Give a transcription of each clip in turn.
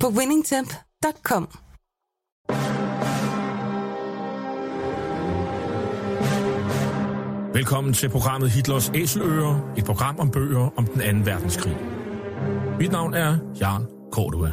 på winningtemp.com. Velkommen til programmet Hitlers Æseløer, et program om bøger om den anden verdenskrig. Mit navn er Jan Cordua.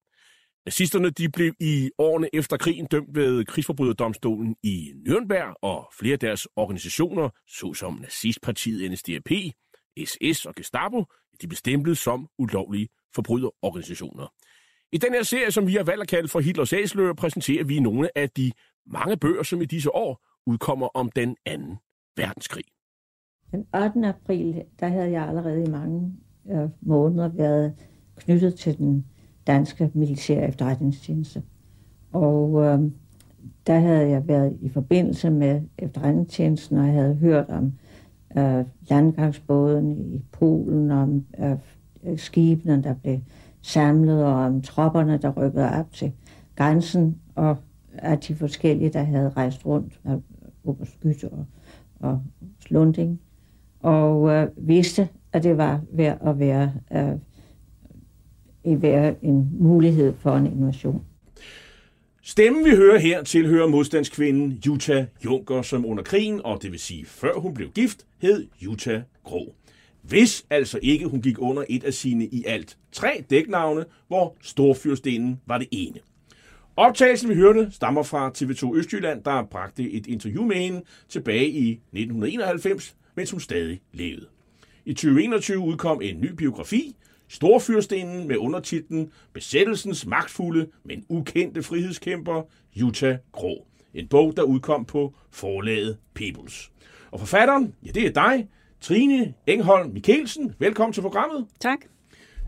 Nazisterne de blev i årene efter krigen dømt ved krigsforbryderdomstolen i Nürnberg, og flere af deres organisationer, såsom nazistpartiet NSDAP, SS og Gestapo, de blev stemplet som ulovlige forbryderorganisationer. I den her serie, som vi har valgt at kalde for Hitlers Æsløer, præsenterer vi nogle af de mange bøger, som i disse år udkommer om den anden verdenskrig. Den 8. april, der havde jeg allerede i mange øh, måneder været knyttet til den danske militære efterretningstjeneste. Og øh, der havde jeg været i forbindelse med efterretningstjenesten, og jeg havde hørt om øh, landgangsbåden i Polen, om øh, skibene, der blev samlet, og om tropperne, der rykkede op til grænsen, og af de forskellige, der havde rejst rundt, Oberskytte og, og Slunding, og øh, vidste, at det var ved at være øh, være en mulighed for en invasion. Stemmen, vi hører her, tilhører modstandskvinden Jutta Junker, som under krigen, og det vil sige før hun blev gift, hed Jutta Grå. Hvis altså ikke hun gik under et af sine i alt tre dæknavne, hvor Storfyrstenen var det ene. Optagelsen, vi hørte, stammer fra TV2 Østjylland, der bragte et interview med hende tilbage i 1991, mens hun stadig levede. I 2021 udkom en ny biografi, Storfyrstinden med undertitlen Besættelsens magtfulde, men ukendte frihedskæmper, Jutta Grå. En bog, der udkom på forlaget Peoples. Og forfatteren, ja det er dig, Trine Engholm Mikkelsen. Velkommen til programmet. Tak.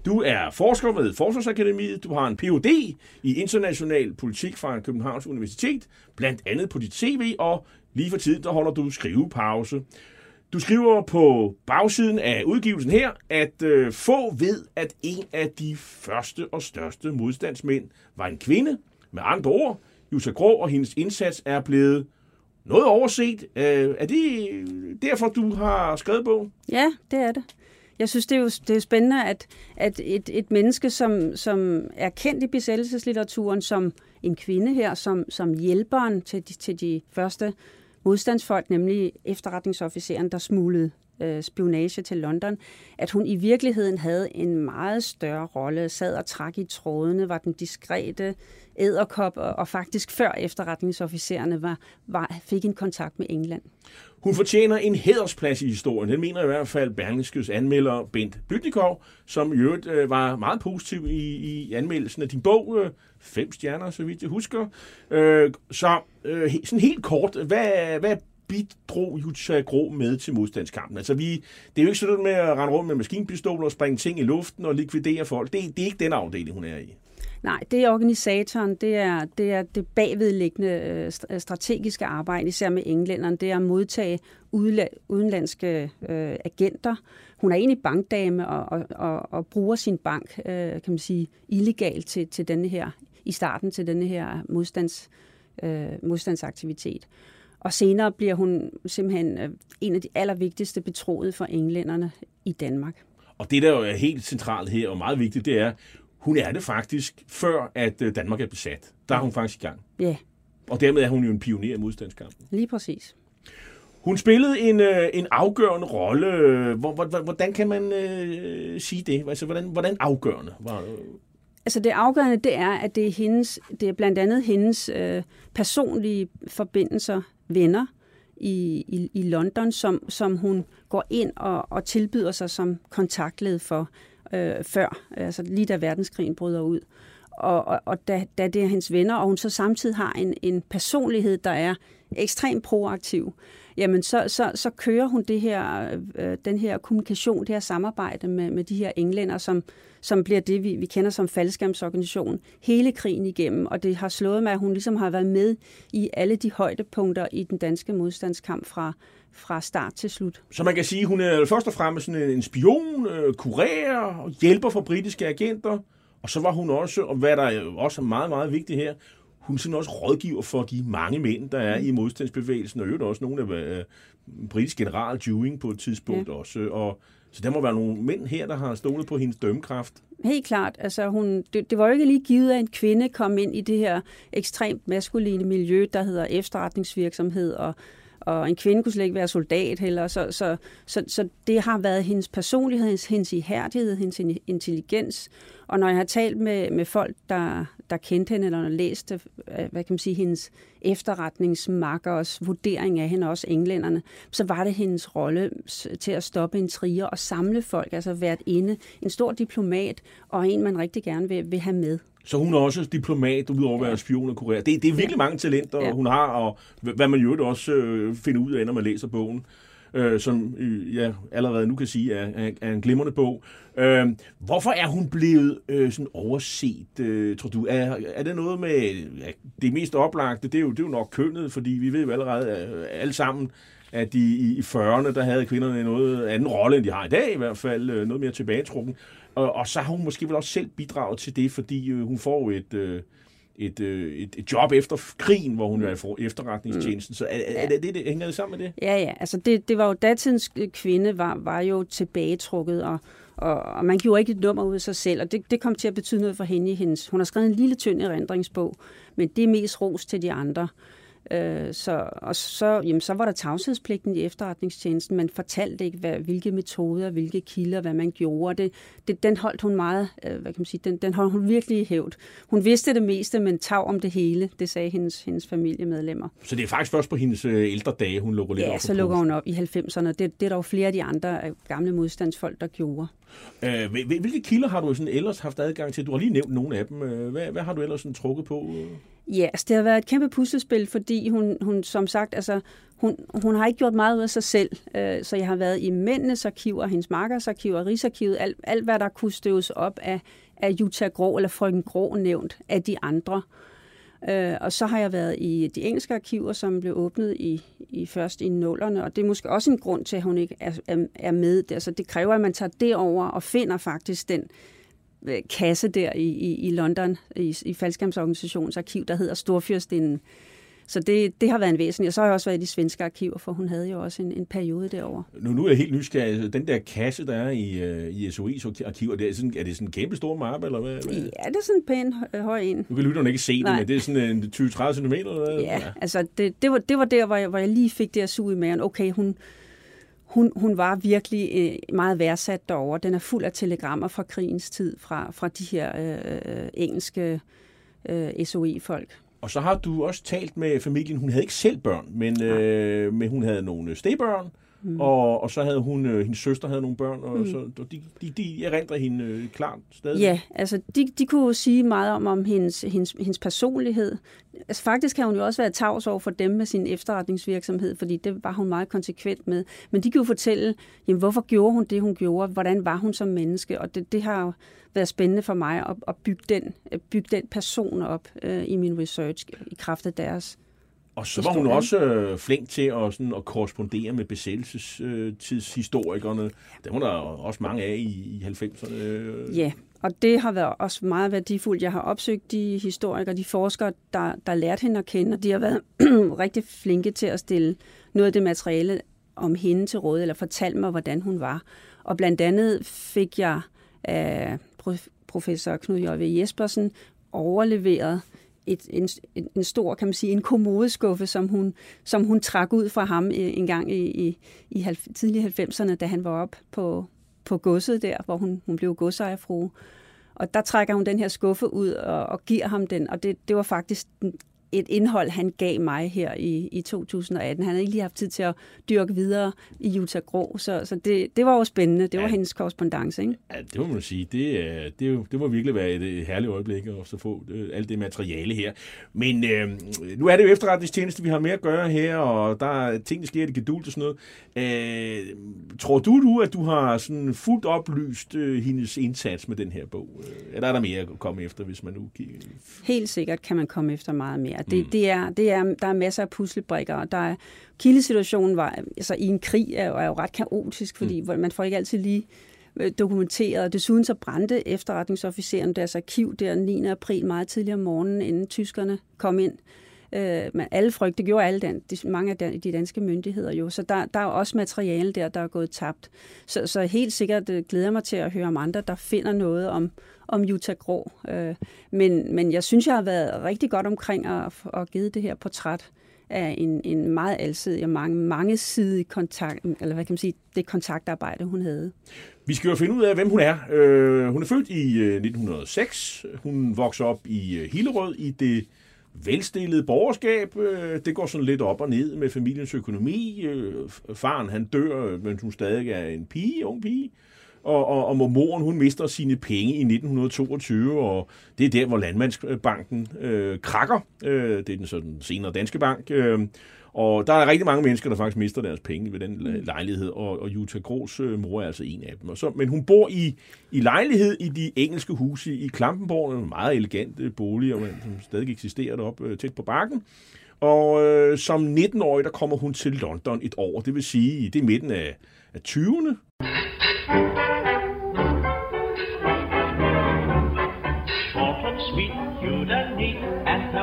Du er forsker ved Forsvarsakademiet. Du har en Ph.D. i international politik fra Københavns Universitet, blandt andet på dit CV, og lige for tiden der holder du skrivepause. Du skriver på bagsiden af udgivelsen her, at øh, få ved, at en af de første og største modstandsmænd var en kvinde. Med andre ord, Jutta Grå og hendes indsats er blevet noget overset. Øh, er det derfor, du har skrevet bogen? Ja, det er det. Jeg synes, det er jo det er spændende, at, at et, et menneske, som, som er kendt i besættelseslitteraturen som en kvinde her, som, som hjælperen til de, til de første modstandsfolk, nemlig efterretningsofficeren, der smuglede øh, spionage til London, at hun i virkeligheden havde en meget større rolle, sad og trak i trådene, var den diskrete æderkop, og, og faktisk før efterretningsofficererne var, var, fik en kontakt med England. Hun fortjener en hedersplads i historien. Den mener i hvert fald Berlingskes anmelder Bent Bytnikov, som i øvrigt øh, var meget positiv i, i anmeldelsen af din bog. Øh, fem stjerner, så vidt jeg husker. Øh, så øh, sådan helt kort, hvad, hvad bidrog Jutta Grå med til modstandskampen? Altså, vi, det er jo ikke sådan med at rende rundt med maskinpistoler og springe ting i luften og likvidere folk. Det, det er ikke den afdeling, hun er i. Nej, det er organisatoren, det er det, er det bagvedliggende øh, øh strategiske arbejde, især med englænderne, det er at modtage udenlandske øh, agenter. Hun er egentlig bankdame og, og, og, og bruger sin bank, øh, kan man sige, illegalt til, til denne her, i starten til denne her modstands, øh, modstandsaktivitet. Og senere bliver hun simpelthen øh, en af de allervigtigste betroede for englænderne i Danmark. Og det, der jo er helt centralt her og meget vigtigt, det er, hun er det faktisk, før at øh, Danmark er besat. Der er hun faktisk i gang. Ja. Og dermed er hun jo en pioner i modstandskampen. Lige præcis. Hun spillede en, øh, en afgørende rolle. Hvordan kan man øh, sige det? Altså, hvordan, hvordan afgørende var det? altså det afgørende, det er, at det er, hendes, det er blandt andet hendes øh, personlige forbindelser, venner i, i, i London, som, som hun går ind og, og tilbyder sig som kontaktled for øh, før, altså lige da verdenskrigen bryder ud. Og, og, og da, da det er hendes venner, og hun så samtidig har en, en personlighed, der er ekstremt proaktiv, jamen så, så, så kører hun det her, øh, øh, den her kommunikation, det her samarbejde med, med de her englænder, som, som bliver det, vi, vi kender som faldskærmsorganisation, hele krigen igennem. Og det har slået mig, at hun ligesom har været med i alle de højdepunkter i den danske modstandskamp fra, fra start til slut. Så man kan sige, at hun er først og fremmest sådan en spion, øh, kurerer og hjælper for britiske agenter. Og så var hun også, og hvad der også er meget, meget vigtigt her, hun er sådan også rådgiver for de mange mænd, der er i modstandsbevægelsen, og øvrigt også nogle af uh, britisk general Dewing på et tidspunkt ja. også. Og, så der må være nogle mænd her, der har stolet på hendes dømmekraft. Helt klart. Altså, hun, det, det var jo ikke lige givet, at en kvinde kom ind i det her ekstremt maskuline miljø, der hedder efterretningsvirksomhed og og en kvinde kunne slet ikke være soldat heller. Så, så, så, så det har været hendes personlighed, hendes, hendes ihærdighed, hendes intelligens. Og når jeg har talt med, med folk, der, der kendte hende, eller har læst øh, hvad kan man sige, hendes efterretningsmakkers vurdering af hende, også englænderne, så var det hendes rolle til at stoppe en trier og samle folk, altså været inde, en stor diplomat, og en, man rigtig gerne vil, vil have med. Så hun er også diplomat, udover at være spion og kurér. Det, det er virkelig mange talenter, ja. hun har, og hvad man jo også øh, finder ud af, når man læser bogen øh, som øh, jeg allerede nu kan sige er, er, er en glimrende bog. Øh, hvorfor er hun blevet øh, sådan overset, øh, tror du? Er, er det noget med ja, det mest oplagte? Det er, jo, det er jo nok kønnet, fordi vi ved jo allerede øh, alle sammen, at de, i, i 40'erne, der havde kvinderne noget anden rolle, end de har i dag i hvert fald, øh, noget mere tilbagetrukken. Og, og så har hun måske vel også selv bidraget til det, fordi øh, hun får et... Øh, et, øh, et, et job efter krigen, hvor hun er for efterretningstjenesten. Så er, ja. er det, det, det, hænger det sammen med det? Ja, ja. Altså det, det var jo datidens kvinde var, var jo tilbagetrukket, og, og, og man gjorde ikke et nummer ud af sig selv, og det, det kom til at betyde noget for hende i hendes. Hun har skrevet en lille tynd erindringsbog, men det er mest ros til de andre. Øh, så, og så, jamen, så var der tavshedspligten i efterretningstjenesten. Man fortalte ikke, hvad, hvilke metoder, hvilke kilder, hvad man gjorde. Det, det, den holdt hun meget, øh, hvad kan man sige, den, den holdt hun virkelig i hævd. Hun vidste det meste, men tav om det hele, det sagde hendes, hendes familiemedlemmer. Så det er faktisk først på hendes øh, ældre dage, hun lukker lidt ja, op så lukker hun op i 90'erne. Det, det er der jo flere af de andre øh, gamle modstandsfolk, der gjorde. Øh, hvilke kilder har du sådan ellers haft adgang til? Du har lige nævnt nogle af dem. Hvad, hvad har du ellers sådan trukket på? Ja, altså det har været et kæmpe puslespil, fordi hun, hun som sagt, altså, hun, hun har ikke gjort meget ud af sig selv. Øh, så jeg har været i mændenes arkiver, hendes markers arkiver, Rigsarkivet, alt, alt hvad der kunne støves op af, af Jutta Grå eller Frøken Grå nævnt af de andre. Øh, og så har jeg været i de engelske arkiver, som blev åbnet i, i først i nullerne, og det er måske også en grund til, at hun ikke er, er, er med. Altså, det kræver, at man tager det over og finder faktisk den Øh, kasse der i, i, i London, i, i faldskærmsorganisationens arkiv, der hedder Storfyrstinden. Så det, det har været en væsentlig. Og så har jeg også været i de svenske arkiver, for hun havde jo også en, en periode derovre. Nu, nu er jeg helt nysgerrig. Altså, den der kasse, der er i, uh, i SOI's arkiver, det er, sådan, er det sådan en kæmpe stor mappe, eller hvad? Ja, det er sådan en pæn høj en. Nu kan lytterne ikke se det, Nej. men det er sådan en 20-30 cm, eller hvad? Ja, ja. altså det, det, var, det var der, hvor jeg, hvor jeg lige fik det at suge i maven. Okay, hun, hun, hun var virkelig øh, meget værdsat derovre. Den er fuld af telegrammer fra krigens tid, fra, fra de her øh, engelske øh, SOE-folk. Og så har du også talt med familien. Hun havde ikke selv børn, men, øh, men hun havde nogle stedbørn, Mm. Og, og så havde hun, øh, hendes søster havde nogle børn, og mm. så de, de, de erindrer hende øh, klart stadig. Ja, altså de, de kunne sige meget om, om hendes, hendes, hendes personlighed. Altså faktisk har hun jo også været tavs over for dem med sin efterretningsvirksomhed, fordi det var hun meget konsekvent med. Men de kunne jo fortælle, jamen, hvorfor gjorde hun det, hun gjorde? Hvordan var hun som menneske? Og det, det har været spændende for mig at, at bygge, den, bygge den person op øh, i min research i kraft af deres og så var hun også øh, flink til at, sådan, at korrespondere med besættelsestidshistorikerne. Det var der også mange af i, i 90'erne. Ja, og det har været også meget værdifuldt. Jeg har opsøgt de historikere, de forskere, der, der lærte hende at kende, og de har været rigtig flinke til at stille noget af det materiale om hende til råd, eller fortælle mig, hvordan hun var. Og blandt andet fik jeg af professor Knud J.V. Jespersen overleveret et, en, en stor, kan man sige, en kommodeskuffe, som hun, som hun trak ud fra ham øh, en gang i, i, i tidlige 90'erne, da han var op på, på godset der, hvor hun, hun blev godsejerfrue. og der trækker hun den her skuffe ud og, og giver ham den, og det, det var faktisk et indhold, han gav mig her i, i 2018. Han havde ikke lige haft tid til at dyrke videre i Utah Grå, så, så det, det var jo spændende. Det var ja. hendes korrespondence, ikke? Ja, det må man sige. Det, det, det må virkelig være et herligt øjeblik at så få øh, alt det materiale her. Men øh, nu er det jo efterretningstjeneste, vi har med at gøre her, og der er ting, der sker i det gedult og sådan noget. Øh, tror du, du, at du har sådan fuldt oplyst øh, hendes indsats med den her bog? Eller er der mere at komme efter, hvis man nu? Helt sikkert kan man komme efter meget mere. Det, mm. det, er, det er, der er masser af puslebrikker, og der er, kildesituationen var, altså i en krig er jo, er jo ret kaotisk, fordi mm. man får ikke altid lige øh, dokumenteret. Desuden så brændte efterretningsofficeren deres arkiv der 9. april meget tidligere om morgenen, inden tyskerne kom ind. Øh, men alle frygte, det gjorde alle dan, de, mange af de danske myndigheder jo, så der, der er også materiale der, der er gået tabt. Så, så helt sikkert øh, glæder jeg mig til at høre om andre, der finder noget om, om Jutta Grå. Øh, men, men jeg synes, jeg har været rigtig godt omkring at, at give det her portræt af en, en meget alsidig og mange, mange kontakt, eller hvad kan man sige, det kontaktarbejde, hun havde. Vi skal jo finde ud af, hvem hun er. Øh, hun er født i øh, 1906. Hun vokser op i øh, Hillerød i det velstillede borgerskab. Øh, det går sådan lidt op og ned med familiens økonomi. Faren han dør, mens hun stadig er en pige, ung pige og, og, og moren hun mister sine penge i 1922, og det er der, hvor Landmandsbanken øh, krakker. Øh, det er den sådan senere Danske Bank. Øh, og der er rigtig mange mennesker, der faktisk mister deres penge ved den lejlighed, og, og Jutta Gros øh, mor er altså en af dem. Og så, men hun bor i, i lejlighed i de engelske huse i Klampenborg, en meget elegante bolig, som stadig eksisterer deroppe øh, tæt på bakken. Og øh, som 19-årig, der kommer hun til London et år, det vil sige, det er midten af, af 20'erne.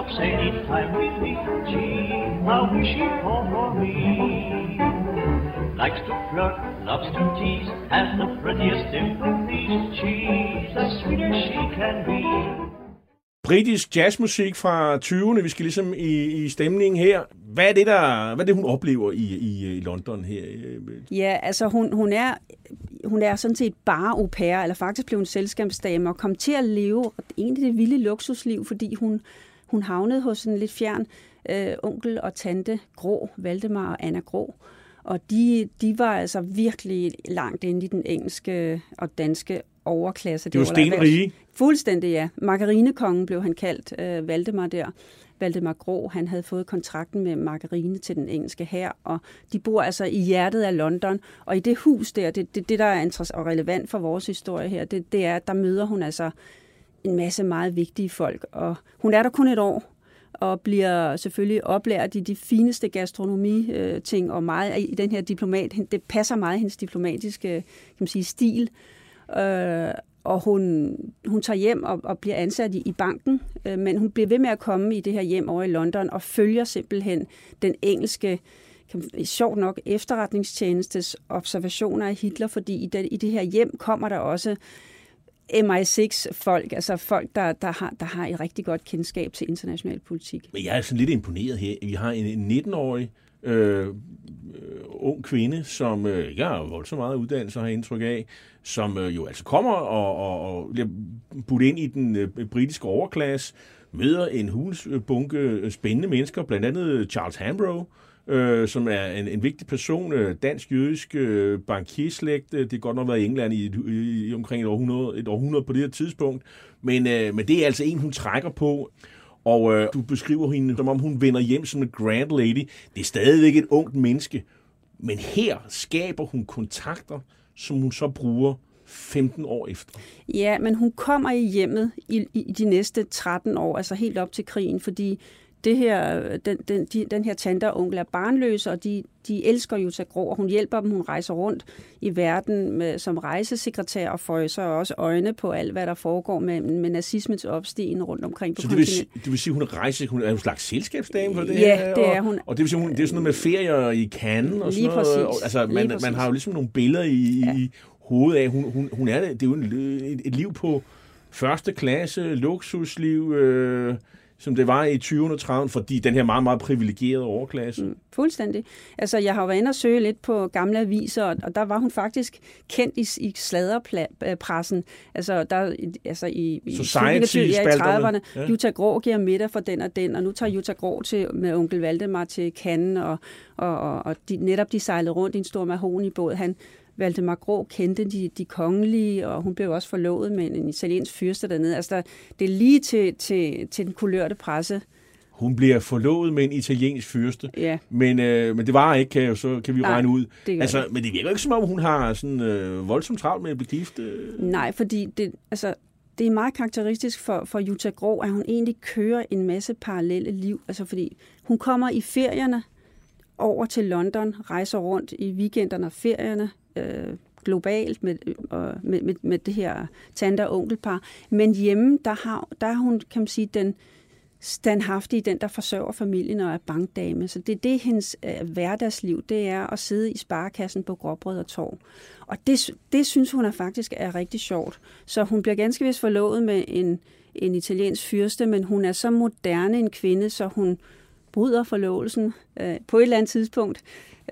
Anytime we meet. Gee, how she for me? Likes to flirt, loves to tease, has the prettiest dimples. She's as sweet as she can be. Britisk jazzmusik fra 20'erne, vi skal ligesom i, i stemningen her. Hvad er det, der, hvad er det hun oplever i, i, i London her? Ja, altså hun, hun, er, hun er sådan set bare au pair, eller faktisk blev hun selskabsdame, og kom til at leve egentlig det vilde luksusliv, fordi hun hun havnede hos en lidt fjern øh, onkel og tante Grå, Valdemar og Anna Grå. Og de, de var altså virkelig langt inde i den engelske og danske overklasse. Det var stenrige. Fuldstændig, ja. Margarinekongen blev han kaldt, øh, Valdemar der. Valdemar Grå, han havde fået kontrakten med margarine til den engelske her, og de bor altså i hjertet af London, og i det hus der, det, det, det der er interessant og relevant for vores historie her, det, det er, at der møder hun altså en masse meget vigtige folk. Og hun er der kun et år, og bliver selvfølgelig oplært i de fineste gastronomi-ting, og meget i den her diplomat, det passer meget hendes diplomatiske kan man sige, stil. Øh, og hun, hun tager hjem og, og bliver ansat i, i banken, øh, men hun bliver ved med at komme i det her hjem over i London og følger simpelthen den engelske kan, sjovt nok efterretningstjenestes observationer af Hitler, fordi i det, i det her hjem kommer der også MI6-folk, altså folk, der, der, har, der har et rigtig godt kendskab til international politik. Men jeg er sådan lidt imponeret her. Vi har en 19-årig øh, øh, ung kvinde, som øh, jeg har voldsomt meget uddannelse, har indtryk af, som øh, jo altså kommer og, og, og bliver budt ind i den øh, britiske overklasse, møder en hulsbunke øh, spændende mennesker, blandt andet Charles Hambro, øh, som er en, en vigtig person, øh, dansk-jødisk øh, bankierslægt. Øh, det har godt nok været i England i, i, i omkring et århundrede, et århundrede på det her tidspunkt. Men, øh, men det er altså en, hun trækker på. Og øh, du beskriver hende, som om hun vender hjem som en grand lady. Det er stadigvæk et ungt menneske. Men her skaber hun kontakter, som hun så bruger 15 år efter. Ja, men hun kommer i hjemmet i, i de næste 13 år, altså helt op til krigen, fordi det her, den, den, de, den her tante og onkel er barnløse, og de, de elsker jo til grå, og hun hjælper dem, hun rejser rundt i verden med, som rejsesekretær og får så også øjne på alt, hvad der foregår med, med nazismens opstigen rundt omkring på Så det vil, det vil sige, hun er rejse, hun er en slags selskabsdame for det Ja, her, det er hun. Og, og det vil sige, hun, det er sådan noget med ferier i Cannes og sådan noget. Præcis. Altså, man, man har jo ligesom nogle billeder i, ja. i hovedet af, hun, hun, hun er det, det er jo en, et, et liv på første klasse, luksusliv, øh, som det var i 20'erne og 30'erne, fordi den her meget, meget privilegerede overklasse. Mm, fuldstændig. Altså, jeg har været inde og søge lidt på gamle aviser, og der var hun faktisk kendt i, i sladerpressen. Altså, der, altså i, i, Society ja, i 30'erne. Ja. Jutta Grå giver middag for den og den, og nu tager Jutta Grå til, med onkel Valdemar til Cannes, og, og, og, og de, netop de sejlede rundt i en stor mahonibåd. Han, Valdemar Grå kendte de, de kongelige, og hun blev også forlovet med en italiensk fyrste dernede. Altså, der, det er lige til, til, til den kulørte presse. Hun bliver forlovet med en italiensk fyrste, ja. men, øh, men det var ikke, kan, jo, så kan vi Nej, regne ud. Det altså, men det virker ikke som om, hun har sådan øh, voldsomt travlt med at blive gift. Øh. Nej, fordi det, altså, det er meget karakteristisk for, for Jutta Grå, at hun egentlig kører en masse parallelle liv. Altså, fordi hun kommer i ferierne over til London, rejser rundt i weekenderne og ferierne, øh, globalt med, øh, med, med, med det her tante- og onkelpar. Men hjemme, der har, der har hun, kan man sige, den standhaftige, den der forsørger familien og er bankdame. Så det er det, hendes øh, hverdagsliv, det er at sidde i sparekassen på Gråbrød og Torv. Og det, det synes hun er faktisk er rigtig sjovt. Så hun bliver ganske vist forlovet med en, en italiensk fyrste, men hun er så moderne en kvinde, så hun bryder forlovelsen øh, på et eller andet tidspunkt.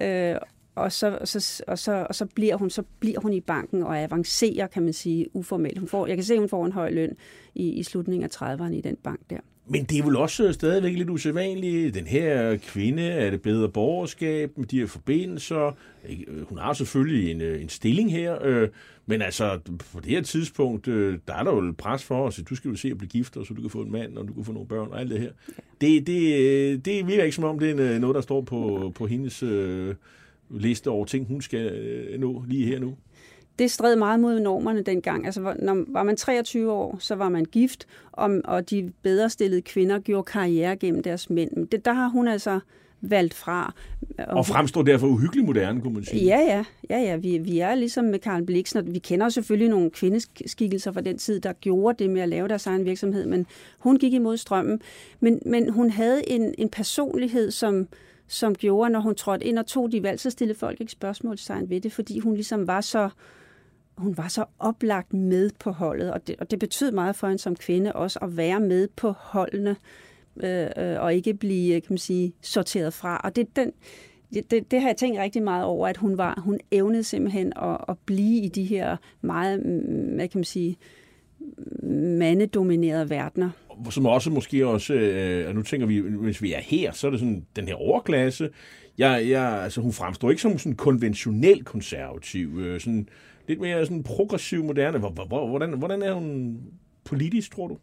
Øh, og så, så, og så, og så, bliver hun, så bliver hun i banken og avancerer, kan man sige, uformelt. Hun får, jeg kan se, at hun får en høj løn i, i slutningen af 30'erne i den bank der. Men det er vel også stadigvæk lidt usædvanligt. Den her kvinde er det bedre borgerskab med de her forbindelser. Hun har selvfølgelig en, en stilling her, øh, men altså på det her tidspunkt, øh, der er der jo pres for os, at du skal jo se at blive gift, så du kan få en mand, og du kan få nogle børn og alt det her. Det, det, det virker ikke som om, det er noget, der står på, på hendes øh, liste over ting, hun skal øh, nå lige her nu? Det stred meget mod normerne dengang. Altså, når var man 23 år, så var man gift, og, og de bedre stillede kvinder gjorde karriere gennem deres mænd. Det, der har hun altså valgt fra. Og, og fremstår derfor uhyggeligt moderne, kunne man sige. Ja, ja. ja, ja. Vi, vi er ligesom med Karl Blixen, og vi kender selvfølgelig nogle kvindeskikkelser fra den tid, der gjorde det med at lave deres egen virksomhed, men hun gik imod strømmen. Men, men hun havde en, en personlighed, som, som gjorde, når hun trådte ind og tog de valg, så stillede folk ikke spørgsmålstegn ved det, fordi hun ligesom var så hun var så oplagt med på holdet, og det, og det betød meget for hende som kvinde også at være med på holdene, øh, øh og ikke blive, kan man sige, sorteret fra. Og det, den, det, det har jeg tænkt rigtig meget over, at hun var, hun evnede simpelthen at, at blive i de her meget, hvad kan man sige, mandedominerede verdener som også måske også, øh, og nu tænker vi, hvis vi er her, så er det sådan den her overklasse. Jeg, jeg, altså, hun fremstår ikke som sådan konventionel konservativ, øh, sådan lidt mere sådan progressiv, moderne. Hvordan, hvordan er hun politisk, tror du?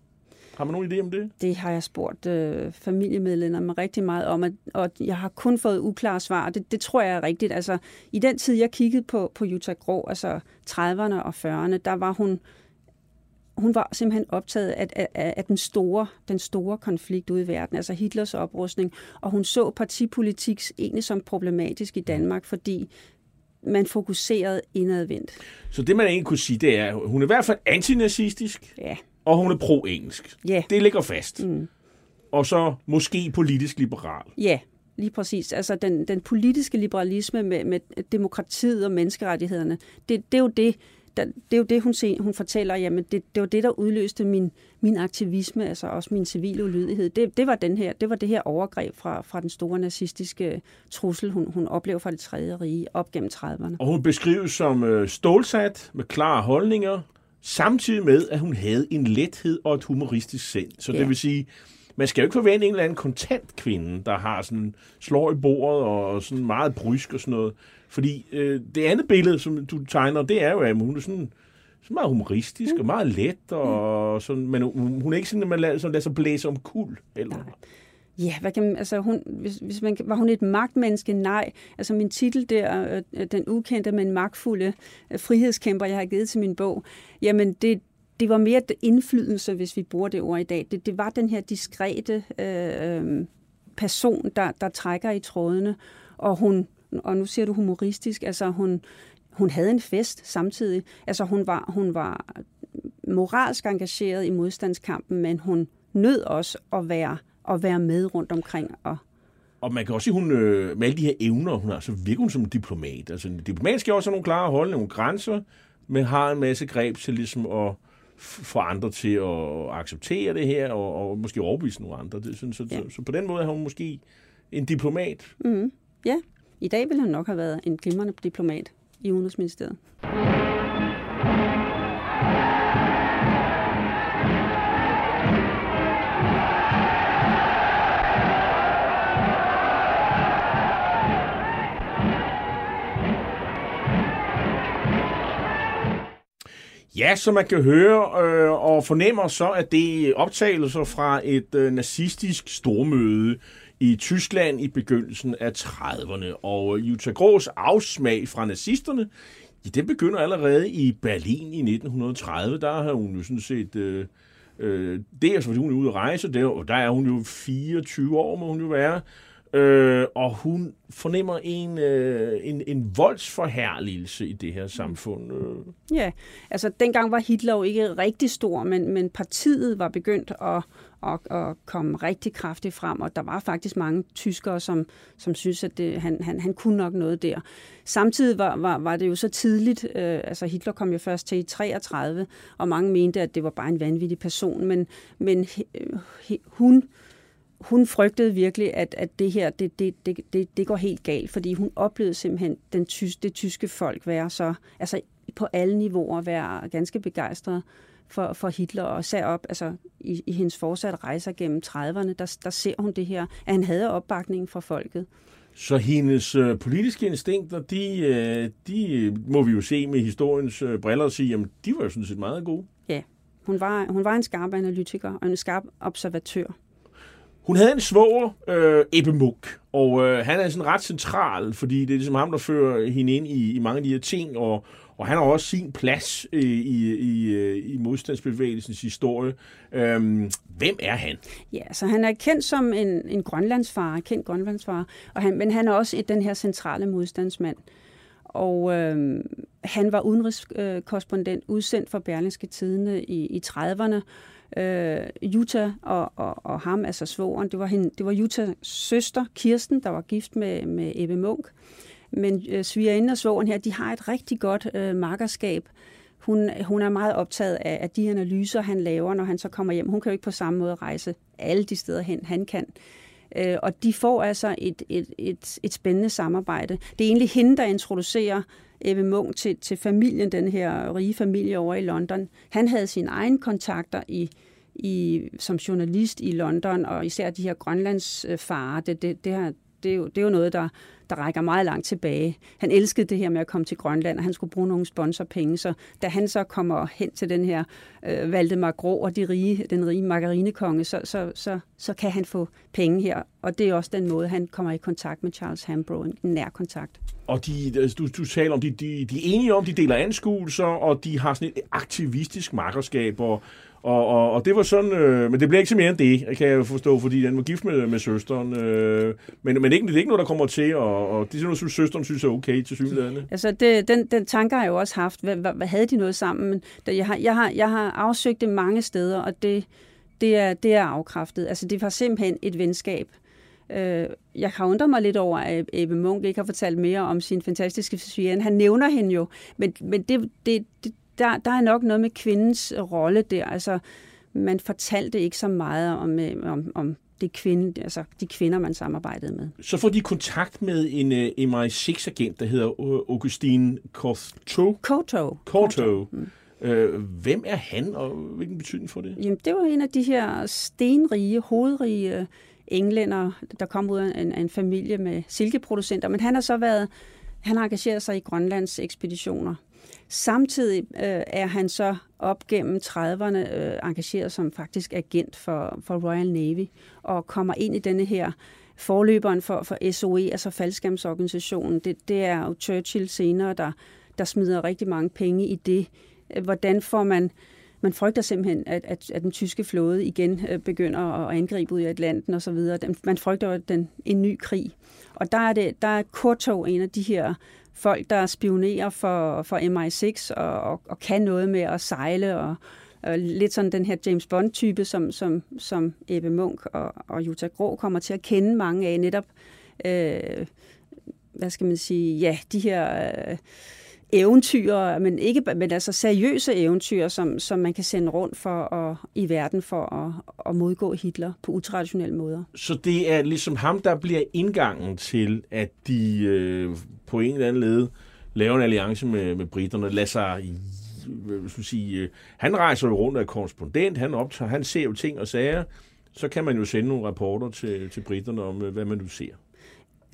Har man nogen idé om det? Det har jeg spurgt øh, familiemedlemmerne rigtig meget om, at, og jeg har kun fået uklare svar. Det, det tror jeg er rigtigt. Altså, I den tid, jeg kiggede på, på Jutta Grå, altså 30'erne og 40'erne, der var hun hun var simpelthen optaget af, af, af den, store, den store konflikt ude i verden, altså Hitlers oprustning, og hun så partipolitik egentlig som problematisk i Danmark, fordi man fokuserede indadvendt. Så det, man egentlig kunne sige, det er, at hun er i hvert fald antinazistisk, ja. og hun er pro-engelsk. Ja. Det ligger fast. Mm. Og så måske politisk liberal. Ja, lige præcis. Altså den, den politiske liberalisme med, med demokratiet og menneskerettighederne, det, det er jo det, der, det er jo det, hun, se, hun fortæller, jamen det, det var det, der udløste min, min aktivisme, altså også min civile ulydighed. Det, det, var den her, det var det her overgreb fra, fra den store nazistiske trussel, hun, hun oplever fra det tredje rige op gennem 30'erne. Og hun beskrives som øh, stålsat med klare holdninger, samtidig med, at hun havde en lethed og et humoristisk sind. Så ja. det vil sige, man skal jo ikke forvente en eller anden kontant kvinde, der har sådan slår i bordet og sådan meget brysk og sådan noget. Fordi øh, det andet billede, som du tegner, det er jo, at hun er sådan, så meget humoristisk mm. og meget let, og mm. sådan, men hun, hun er ikke sådan, at man lader, sådan, lader sig blæse om kul. Eller? Ja, hvad kan man, altså hun, hvis, hvis man, var hun et magtmenneske? Nej. Altså min titel der, øh, den ukendte, men magtfulde øh, frihedskæmper, jeg har givet til min bog, jamen det, det var mere indflydelse, hvis vi bruger det ord i dag. Det, det var den her diskrete øh, øh, person, der, der trækker i trådene, og hun, og nu siger du humoristisk, altså hun, hun havde en fest samtidig. Altså hun var, hun var moralsk engageret i modstandskampen, men hun nød også at være, at være med rundt omkring og og man kan også sige, hun øh, med alle de her evner, hun har, så virker hun som en diplomat. Altså, en diplomat skal også have nogle klare holde, nogle grænser, men har en masse greb til ligesom at få andre til at acceptere det her, og, og måske overbevise nogle andre. Det, så, så, ja. så, så på den måde har hun måske en diplomat. Mm. Ja, i dag ville han nok have været en glimrende diplomat i Udenrigsministeriet. Ja, som man kan høre øh, og fornemmer så, at det er optagelser fra et øh, nazistisk stormøde i Tyskland i begyndelsen af 30'erne. Og øh, Jutta Grås afsmag fra nazisterne, ja, det begynder allerede i Berlin i 1930. Der har hun jo sådan set... Øh, øh, det er så, fordi hun er ude at rejse, der, der er hun jo 24 år, må hun jo være. Øh, og hun fornemmer en, øh, en, en voldsforherligelse i det her samfund. Øh. Ja, altså dengang var Hitler jo ikke rigtig stor, men, men partiet var begyndt at, og, og kom rigtig kraftigt frem, og der var faktisk mange tyskere, som, som synes, at det, han, han, han kunne nok noget der. Samtidig var, var, var det jo så tidligt, øh, altså Hitler kom jo først til i 33, og mange mente, at det var bare en vanvittig person, men, men øh, hun hun frygtede virkelig, at, at det her, det, det, det, det, det går helt galt, fordi hun oplevede simpelthen den tyske, det tyske folk være så, altså på alle niveauer være ganske begejstrede for, for Hitler, og ser op, altså i, i hendes fortsatte rejser gennem 30'erne, der, der ser hun det her, at han havde opbakningen fra folket. Så hendes øh, politiske instinkter, de, øh, de må vi jo se med historiens øh, briller og sige, jamen de var jo sådan set meget gode. Ja, hun var, hun var en skarp analytiker og en skarp observatør. Hun havde en svoger, øh, Ebbe Munk, og øh, han er sådan ret central, fordi det er ligesom ham, der fører hende ind i, i mange af de her ting, og, og han har også sin plads øh, i, i, øh, i modstandsbevægelsens historie. Øhm, hvem er han? Ja, så han er kendt som en, en grønlandsfar, kendt grønlandsfar, og han, men han er også et, den her centrale modstandsmand. Og øh, han var udenrigskorrespondent øh, udsendt for Berlingske Tidene i, i 30'erne, øh, Jutta og, og, og ham, altså svoren, det var, hende, det var Juttas søster, Kirsten, der var gift med, med Ebbe Munk. Men øh, svigerinde og Svogen her, de har et rigtig godt øh, makkerskab. Hun, hun er meget optaget af, af de analyser, han laver, når han så kommer hjem. Hun kan jo ikke på samme måde rejse alle de steder hen, han kan. Øh, og de får altså et, et, et, et spændende samarbejde. Det er egentlig hende, der introducerer Ebbe Munk til, til familien, den her rige familie over i London. Han havde sine egne kontakter i, i, som journalist i London, og især de her grønlandsfarer. Det, det, det, har, det, er jo, det er jo noget, der, der rækker meget langt tilbage. Han elskede det her med at komme til Grønland, og han skulle bruge nogle sponsorpenge. Så da han så kommer hen til den her øh, Valdemar Grå og de rige, den rige margarinekonge, så, så, så, så kan han få penge her. Og det er også den måde, han kommer i kontakt med Charles Hambro, en nær kontakt. Og de, altså, du, du taler om, de, de, de er enige om, de deler anskuelser, og de har sådan et aktivistisk makkerskab, og, og, og, og det var sådan, øh, men det bliver ikke så mere end det, kan jeg forstå, fordi den var gift med, med søsteren. Øh, men, men ikke, det er ikke noget, der kommer til, og, og det er noget, som søsteren synes er okay til synligheden. Altså, det, den, den tanke har jeg jo også haft. Hvad, hvad, hvad havde de noget sammen? Men jeg, har, jeg, har, jeg har afsøgt det mange steder, og det, det, er, det er afkræftet. Altså, det var simpelthen et venskab. Øh, jeg har undret mig lidt over, at Ebbe Munk ikke har fortalt mere om sin fantastiske svigerinde. Han nævner hende jo, men, men det, det, det, der, der er nok noget med kvindens rolle der. Altså, man fortalte ikke så meget om, øh, om, om det kvinde, altså de kvinder, man samarbejdede med. Så får de kontakt med en uh, MI6-agent, der hedder Augustine Corto. Koto. Koto. Mm. Uh, hvem er han, og hvilken betydning får det? Jamen, det var en af de her stenrige, hovedrige englænder, der kom ud af en, en familie med silkeproducenter, men han har så været, han har engageret sig i Grønlands ekspeditioner. Samtidig øh, er han så op gennem 30'erne øh, engageret som faktisk agent for, for Royal Navy og kommer ind i denne her forløberen for, for SOE, altså faldskærmsorganisationen. Det, det er jo Churchill senere, der, der smider rigtig mange penge i det. Hvordan får man man frygter simpelthen, at, at, at den tyske flåde igen øh, begynder at angribe ud i Atlanten og så videre. Man frygter den, en ny krig. Og der er, det, der er Kortog en af de her folk, der spionerer for, for MI6 og, og, og kan noget med at sejle og, og lidt sådan den her James Bond-type, som, som, som Ebbe Munk og, og Jutta Grå kommer til at kende mange af netop, øh, hvad skal man sige, ja, de her... Øh, eventyr, men ikke men altså seriøse eventyr, som, som man kan sende rundt for at, i verden for at, at modgå Hitler på utraditionelle måder. Så det er ligesom ham, der bliver indgangen til, at de øh, på en eller anden led lave en alliance med, med britterne, lade sig hvad skal sige, øh, han rejser jo rundt af korrespondent, han, optager, han ser jo ting og sager, så kan man jo sende nogle rapporter til, til britterne om, øh, hvad man nu ser.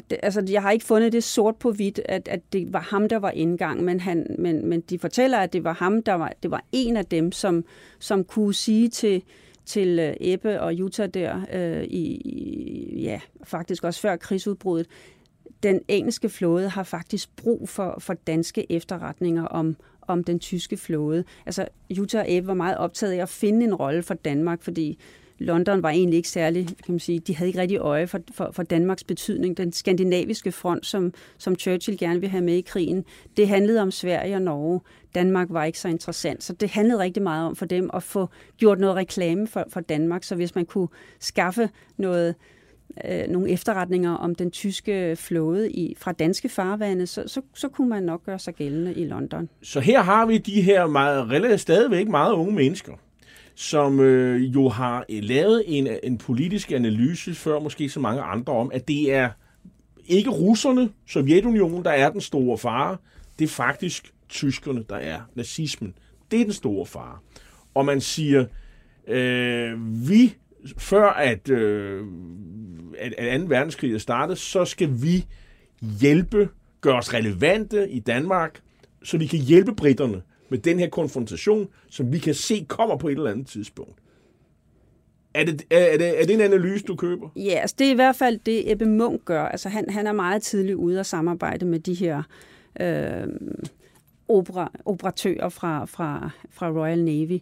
Det, altså, jeg har ikke fundet det sort på hvidt, at, at det var ham, der var indgang, men, han, men, men de fortæller, at det var ham, der var, det var en af dem, som, som kunne sige til, til øh, Ebbe og Jutta der, øh, i, ja, faktisk også før krigsudbruddet, den engelske flåde har faktisk brug for, for danske efterretninger om, om den tyske flåde. Altså, Jutta og Ebbe var meget optaget af at finde en rolle for Danmark, fordi London var egentlig ikke særlig, kan man sige, de havde ikke rigtig øje for, for, for Danmarks betydning. Den skandinaviske front, som, som Churchill gerne ville have med i krigen, det handlede om Sverige og Norge. Danmark var ikke så interessant, så det handlede rigtig meget om for dem at få gjort noget reklame for, for Danmark. Så hvis man kunne skaffe noget, øh, nogle efterretninger om den tyske flåde i, fra danske farvande, så, så, så kunne man nok gøre sig gældende i London. Så her har vi de her meget, stadigvæk meget unge mennesker, som øh, jo har øh, lavet en, en politisk analyse før måske så mange andre om, at det er ikke russerne, Sovjetunionen, der er den store fare. Det er faktisk tyskerne, der er nazismen. Det er den store fare. Og man siger, øh, vi, før at, øh, at, at 2. verdenskrig er startet, så skal vi hjælpe, gøre os relevante i Danmark, så vi kan hjælpe britterne med den her konfrontation, som vi kan se kommer på et eller andet tidspunkt. Er det, er, er, det, er det en analyse, du køber? Ja, altså det er i hvert fald det, Ebbe Munk gør. Altså han, han er meget tidligt ude at samarbejde med de her øh, opera, operatører fra, fra, fra Royal Navy.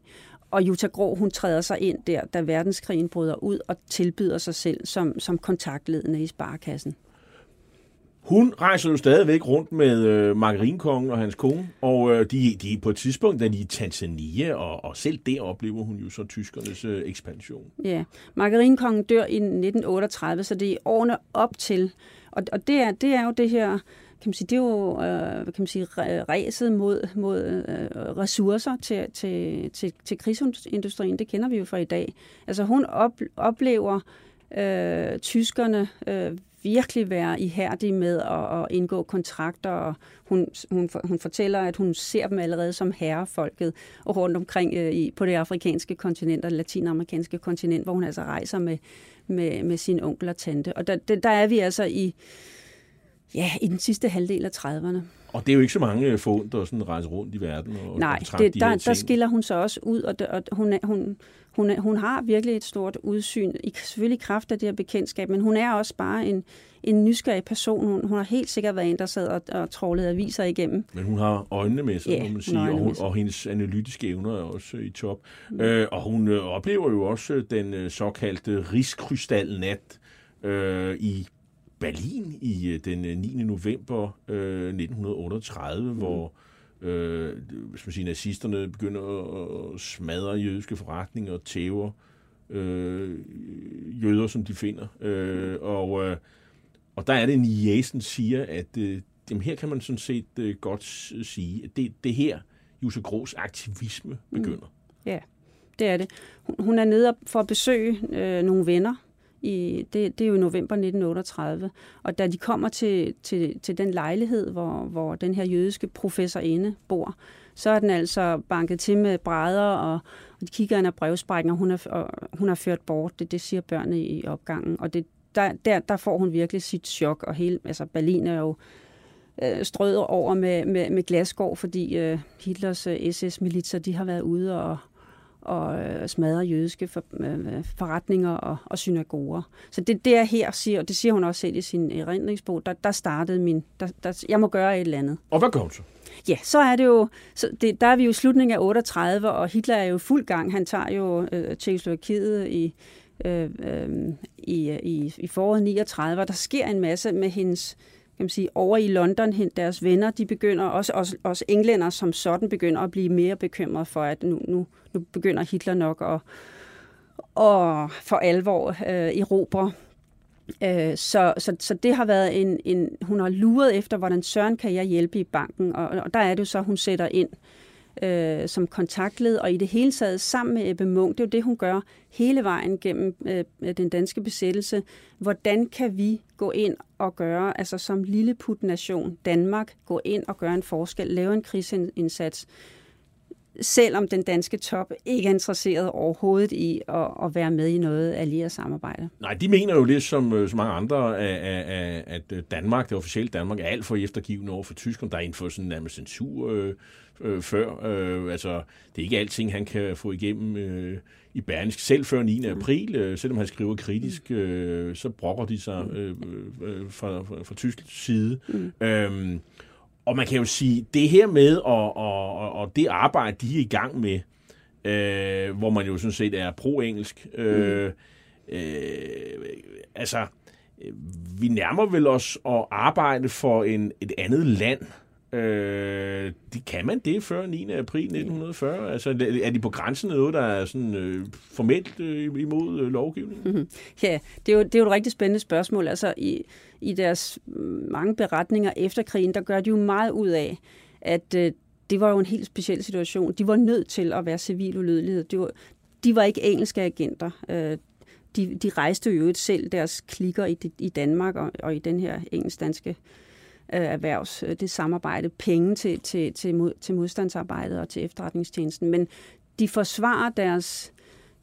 Og Jutta Grå, hun træder sig ind der, da verdenskrigen bryder ud og tilbyder sig selv som, som kontaktledende i sparekassen. Hun rejser jo stadigvæk rundt med øh, margarinkongen og hans kone, og øh, de, de på et tidspunkt, da de er i Tanzania, og, og selv der oplever hun jo så tyskernes øh, ekspansion. Ja, margarinkongen dør i 1938, så det er årene op til, og, og det, er, det er jo det her, kan man sige, det er jo øh, kan man sige, ræset mod, mod øh, ressourcer til, til, til, til krigsindustrien. Det kender vi jo fra i dag. Altså hun op, oplever øh, tyskerne øh, virkelig være ihærdige med at, at indgå kontrakter, og hun, hun, hun fortæller, at hun ser dem allerede som herrefolket og rundt omkring øh, i, på det afrikanske kontinent og det latinamerikanske kontinent, hvor hun altså rejser med, med, med sin onkel og tante. Og der, der er vi altså i, ja, i den sidste halvdel af 30'erne. Og det er jo ikke så mange øh, få, der sådan rejser rundt i verden og Nej, det, de der, der skiller hun sig også ud, og, og hun, hun, hun, hun har virkelig et stort udsyn, i, selvfølgelig kraft af det her bekendtskab, men hun er også bare en, en nysgerrig person. Hun, hun har helt sikkert været sad og, og trålede aviser igennem. Men hun har øjnene med sig, ja, må man sige, og, hun, og hendes analytiske evner er også i top. Mm. Øh, og hun øh, oplever jo også den øh, såkaldte riskrystalnat øh, i Berlin i øh, den 9. Øh, november øh, 1938, mm. hvor øh, hvis man siger, nazisterne begynder at smadre jødiske forretninger og tæver øh, jøder, som de finder. Øh, og, øh, og der er det, Jæsen siger, at øh, jamen her kan man sådan set øh, godt sige, at det, det her, Jose Grås aktivisme begynder. Mm. Ja, det er det. Hun er nede for at besøge øh, nogle venner, i, det, det er jo november 1938. Og da de kommer til, til, til den lejlighed, hvor, hvor den her jødiske professor inde bor, så er den altså banket til med brædder, og, og de kigger ind af brevsprækken, og hun er, og hun er ført bort. Det, det siger børnene i opgangen. Og det, der, der, der får hun virkelig sit chok, og hele, altså Berlin er jo øh, strøget over med, med, med glasgård, fordi øh, Hitlers øh, SS-militser, de har været ude og, og øh, smadre jødiske for, øh, forretninger og, og synagoger. Så det, det er her, siger, og det siger hun også selv i sin erindringsbog, der, der startede min, der, der, jeg må gøre et eller andet. Og hvad gør hun så? Ja, så er det jo, så det, der er vi jo i slutningen af 38, og Hitler er jo fuld gang. Han tager jo øh, Tjekkoslovakiet i, øh, øh, i, i, i foråret 39, og der sker en masse med hendes kan man sige, over i London, hen deres venner, de begynder, også, også, også englænder som sådan, begynder at blive mere bekymrede for, at nu, nu, nu begynder Hitler nok at, og for alvor øh, erobre. Øh, så, så, så det har været en, en... Hun har luret efter, hvordan søren kan jeg hjælpe i banken, og, og der er det jo så, hun sætter ind øh, som kontaktled, og i det hele taget sammen med Ebbe Munk, det er jo det, hun gør hele vejen gennem øh, den danske besættelse. Hvordan kan vi gå ind og gøre, altså som lilleput-nation Danmark, gå ind og gøre en forskel, lave en krigsindsats, selvom den danske top ikke er interesseret overhovedet i at, at være med i noget allieret samarbejde. Nej, de mener jo lidt som øh, så mange andre, at, at Danmark, det officielle Danmark, er alt for eftergivende over for Tyskland. Der er indført sådan nærmest censur øh, øh, før. Øh, altså, det er ikke alting, han kan få igennem øh, i Berlingske. Selv før 9. Mm. april, øh, selvom han skriver kritisk, øh, så brokker de sig øh, øh, fra, fra, fra tysk side. Mm. Øh, og man kan jo sige, det her med, og, og, og, det arbejde, de er i gang med, øh, hvor man jo sådan set er pro-engelsk, øh, mm. øh, altså, vi nærmer vel os at arbejde for en, et andet land. Øh, de, kan man det før 9. april 1940? Altså, er de på grænsen noget, der er sådan øh, formelt øh, imod øh, lovgivningen? Mm-hmm. Ja, det er, jo, det er jo et rigtig spændende spørgsmål. Altså, i, i deres mange beretninger efter krigen, der gør de jo meget ud af, at øh, det var jo en helt speciel situation. De var nødt til at være civil ulydelighed. De var, de var ikke engelske agenter. Øh, de, de rejste jo selv deres klikker i, i Danmark og, og i den her engelsk-danske øh, Øh, erhvervs, øh, det samarbejde, penge til, til, til, mod, til modstandsarbejdet og til efterretningstjenesten. Men de forsvarer deres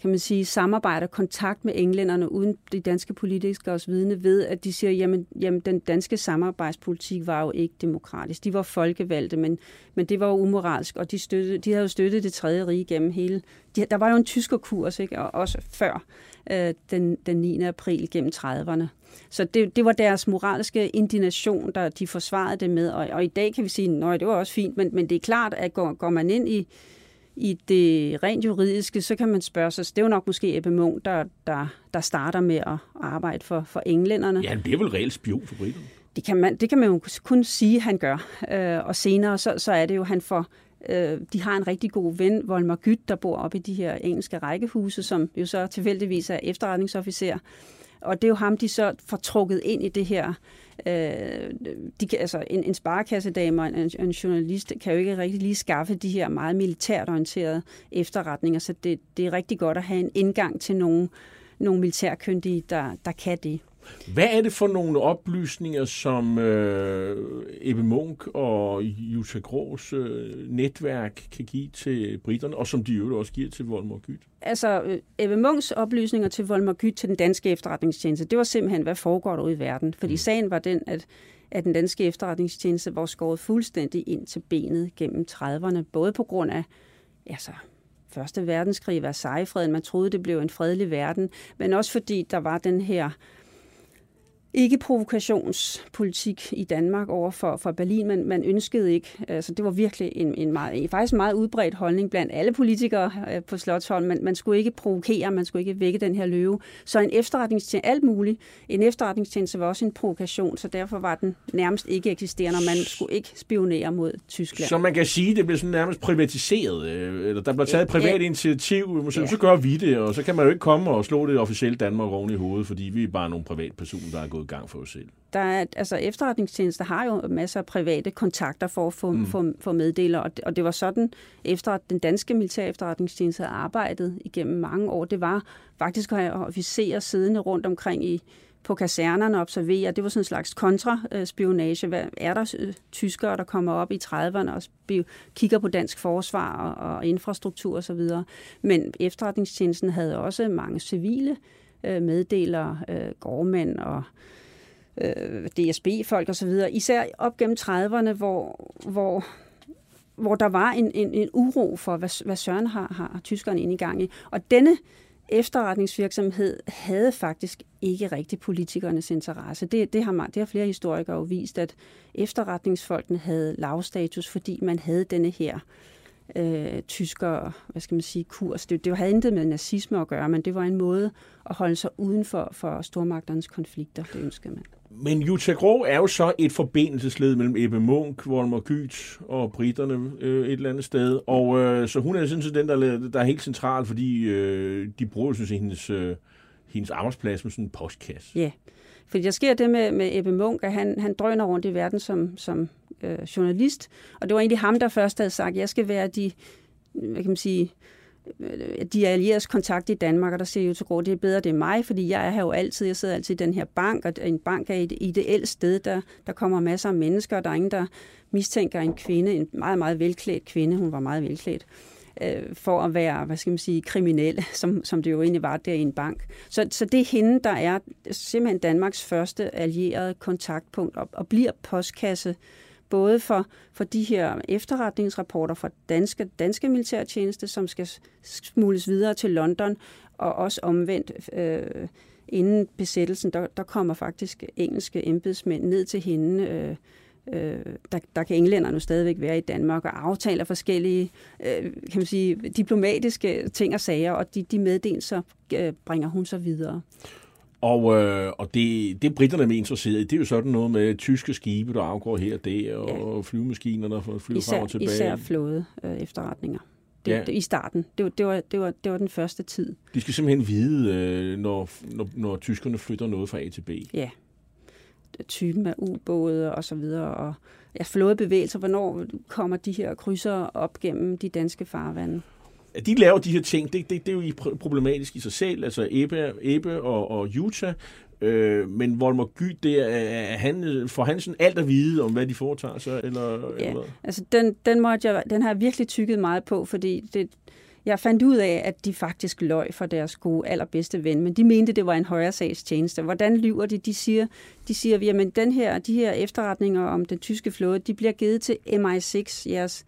kan man sige, samarbejder, kontakt med englænderne uden de danske politikere vidne ved, at de siger, jamen, jamen den danske samarbejdspolitik var jo ikke demokratisk. De var folkevalgte, men, men det var jo umoralsk, og de, støttede, de havde jo støttet det tredje rige gennem hele... De, der var jo en tyskerkurs, ikke? og også før øh, den, den 9. april gennem 30'erne. Så det, det var deres moralske indignation, der de forsvarede det med, og, og i dag kan vi sige, at det var også fint, men, men det er klart, at går, går man ind i i det rent juridiske, så kan man spørge sig, det er jo nok måske Ebbe Munk, der, der, der starter med at arbejde for, for englænderne. Ja, han bliver vel reelt spion for britterne? Det kan, man, det kan man jo kun sige, han gør. Øh, og senere, så, så er det jo, han får øh, de har en rigtig god ven, Volmer Gyt, der bor oppe i de her engelske rækkehuse, som jo så tilfældigvis er efterretningsofficer. Og det er jo ham, de så får trukket ind i det her Øh, de, altså en, en sparekassedame og en, en journalist kan jo ikke rigtig lige skaffe de her meget militært orienterede efterretninger, så det, det er rigtig godt at have en indgang til nogle, nogle militærkyndige, der, der kan det. Hvad er det for nogle oplysninger, som øh, Ebbe Munk og Jutta Grås øh, netværk kan give til britterne, og som de jo også giver til Volmer Gyt? Altså, øh, Ebbe Munks oplysninger til Volmer Gyt til den danske efterretningstjeneste, det var simpelthen, hvad foregår der ude i verden. Fordi mm. sagen var den, at, at den danske efterretningstjeneste var skåret fuldstændig ind til benet gennem 30'erne, både på grund af altså, Første verdenskrig, Versailles-freden, man troede, det blev en fredelig verden, men også fordi der var den her ikke provokationspolitik i Danmark over for, for Berlin, men man ønskede ikke, altså det var virkelig en, en meget, faktisk en meget udbredt holdning blandt alle politikere øh, på Slottsholm, men man skulle ikke provokere, man skulle ikke vække den her løve. Så en efterretningstjeneste, alt muligt, en efterretningstjeneste var også en provokation, så derfor var den nærmest ikke eksisterende, og man skulle ikke spionere mod Tyskland. Så man kan sige, det blev sådan nærmest privatiseret, øh, eller der blev taget et privat initiativ, så, ja. så gør vi det, og så kan man jo ikke komme og slå det officielle Danmark oven i hovedet, fordi vi er bare nogle privatpersoner, der er gået gang for os selv. Der er, altså efterretningstjenester har jo masser af private kontakter for at få, mm. få, få meddeler, og det, og det var sådan, efter at den danske militære efterretningstjeneste havde arbejdet igennem mange år, det var faktisk at have officerer siddende rundt omkring i på kasernerne og observere. Det var sådan en slags kontraspionage. Hvad er der øh, tyskere, der kommer op i 30'erne og kigger på dansk forsvar og, og infrastruktur osv. Men efterretningstjenesten havde også mange civile øh, Øh, meddelere, øh, gårdmænd og øh, DSB-folk osv., især op gennem 30'erne, hvor, hvor, hvor der var en, en, en uro for, hvad, hvad Søren har, har tyskerne ind i gang i. Og denne efterretningsvirksomhed havde faktisk ikke rigtig politikernes interesse. Det, det, har, det har flere historikere jo vist, at efterretningsfolkene havde lavstatus, fordi man havde denne her øh, tysker, hvad skal man sige, kurs. Det, det havde intet med nazisme at gøre, men det var en måde at holde sig uden for, for stormagternes konflikter, det ønskede man. Men Jutta Grå er jo så et forbindelsesled mellem Ebbe Munk, Volmer Gyt og britterne øh, et eller andet sted. Og øh, så hun er sådan set den, der, der er helt central, fordi øh, de bruger synes jeg, hendes, øh, hendes arbejdsplads med sådan en postkasse. Ja, fordi der sker det med, med Ebbe Munk, at han, han drøner rundt i verden som, som øh, journalist, og det var egentlig ham, der først havde sagt, at jeg skal være de, hvad kan man sige, øh, de allieres kontakt i Danmark, og der siger jo til det er bedre, det er mig, fordi jeg er her jo altid, jeg sidder altid i den her bank, og en bank er et ideelt sted, der, der kommer masser af mennesker, og der er ingen, der mistænker en kvinde, en meget, meget velklædt kvinde, hun var meget velklædt, øh, Øh, for at være, hvad skal man sige, kriminelle, som, som det jo egentlig var der i en bank. Så, så det er hende, der er simpelthen Danmarks første allierede kontaktpunkt, og, og bliver postkasse både for, for de her efterretningsrapporter fra danske, danske militærtjeneste, som skal smules videre til London, og også omvendt øh, inden besættelsen, der, der kommer faktisk engelske embedsmænd ned til hende, øh, øh, der, der kan englænderne stadigvæk være i Danmark og aftaler forskellige øh, kan man sige, diplomatiske ting og sager, og de, de meddelelser øh, bringer hun så videre. Og, øh, og det, det britterne er interesseret i, det er jo sådan noget med tyske skibe, der afgår her og der, og ja. flyvemaskiner, der flyver især, frem og tilbage. Især flåde øh, efterretninger. Det, ja. det, I starten. Det, var, det, var, det, var, det var den første tid. De skal simpelthen vide, øh, når, når, når tyskerne flytter noget fra A til B. Ja. Typen af ubåde og så videre, og ja, flådebevægelser. Hvornår kommer de her krydser op gennem de danske farvande? at de laver de her ting, det, det, det er jo problematisk i sig selv, altså Ebbe, Ebbe og, og Utah, øh, men Volmer Gy, det er, er han, får han sådan alt at vide om, hvad de foretager sig? Eller, ja, eller? altså den, den, måtte jeg, den har jeg virkelig tykket meget på, fordi det, jeg fandt ud af, at de faktisk løg for deres gode, allerbedste ven, men de mente, det var en højere sags tjeneste. Hvordan lyver de? De siger, de siger jamen den her, de her efterretninger om den tyske flåde, de bliver givet til MI6, jeres,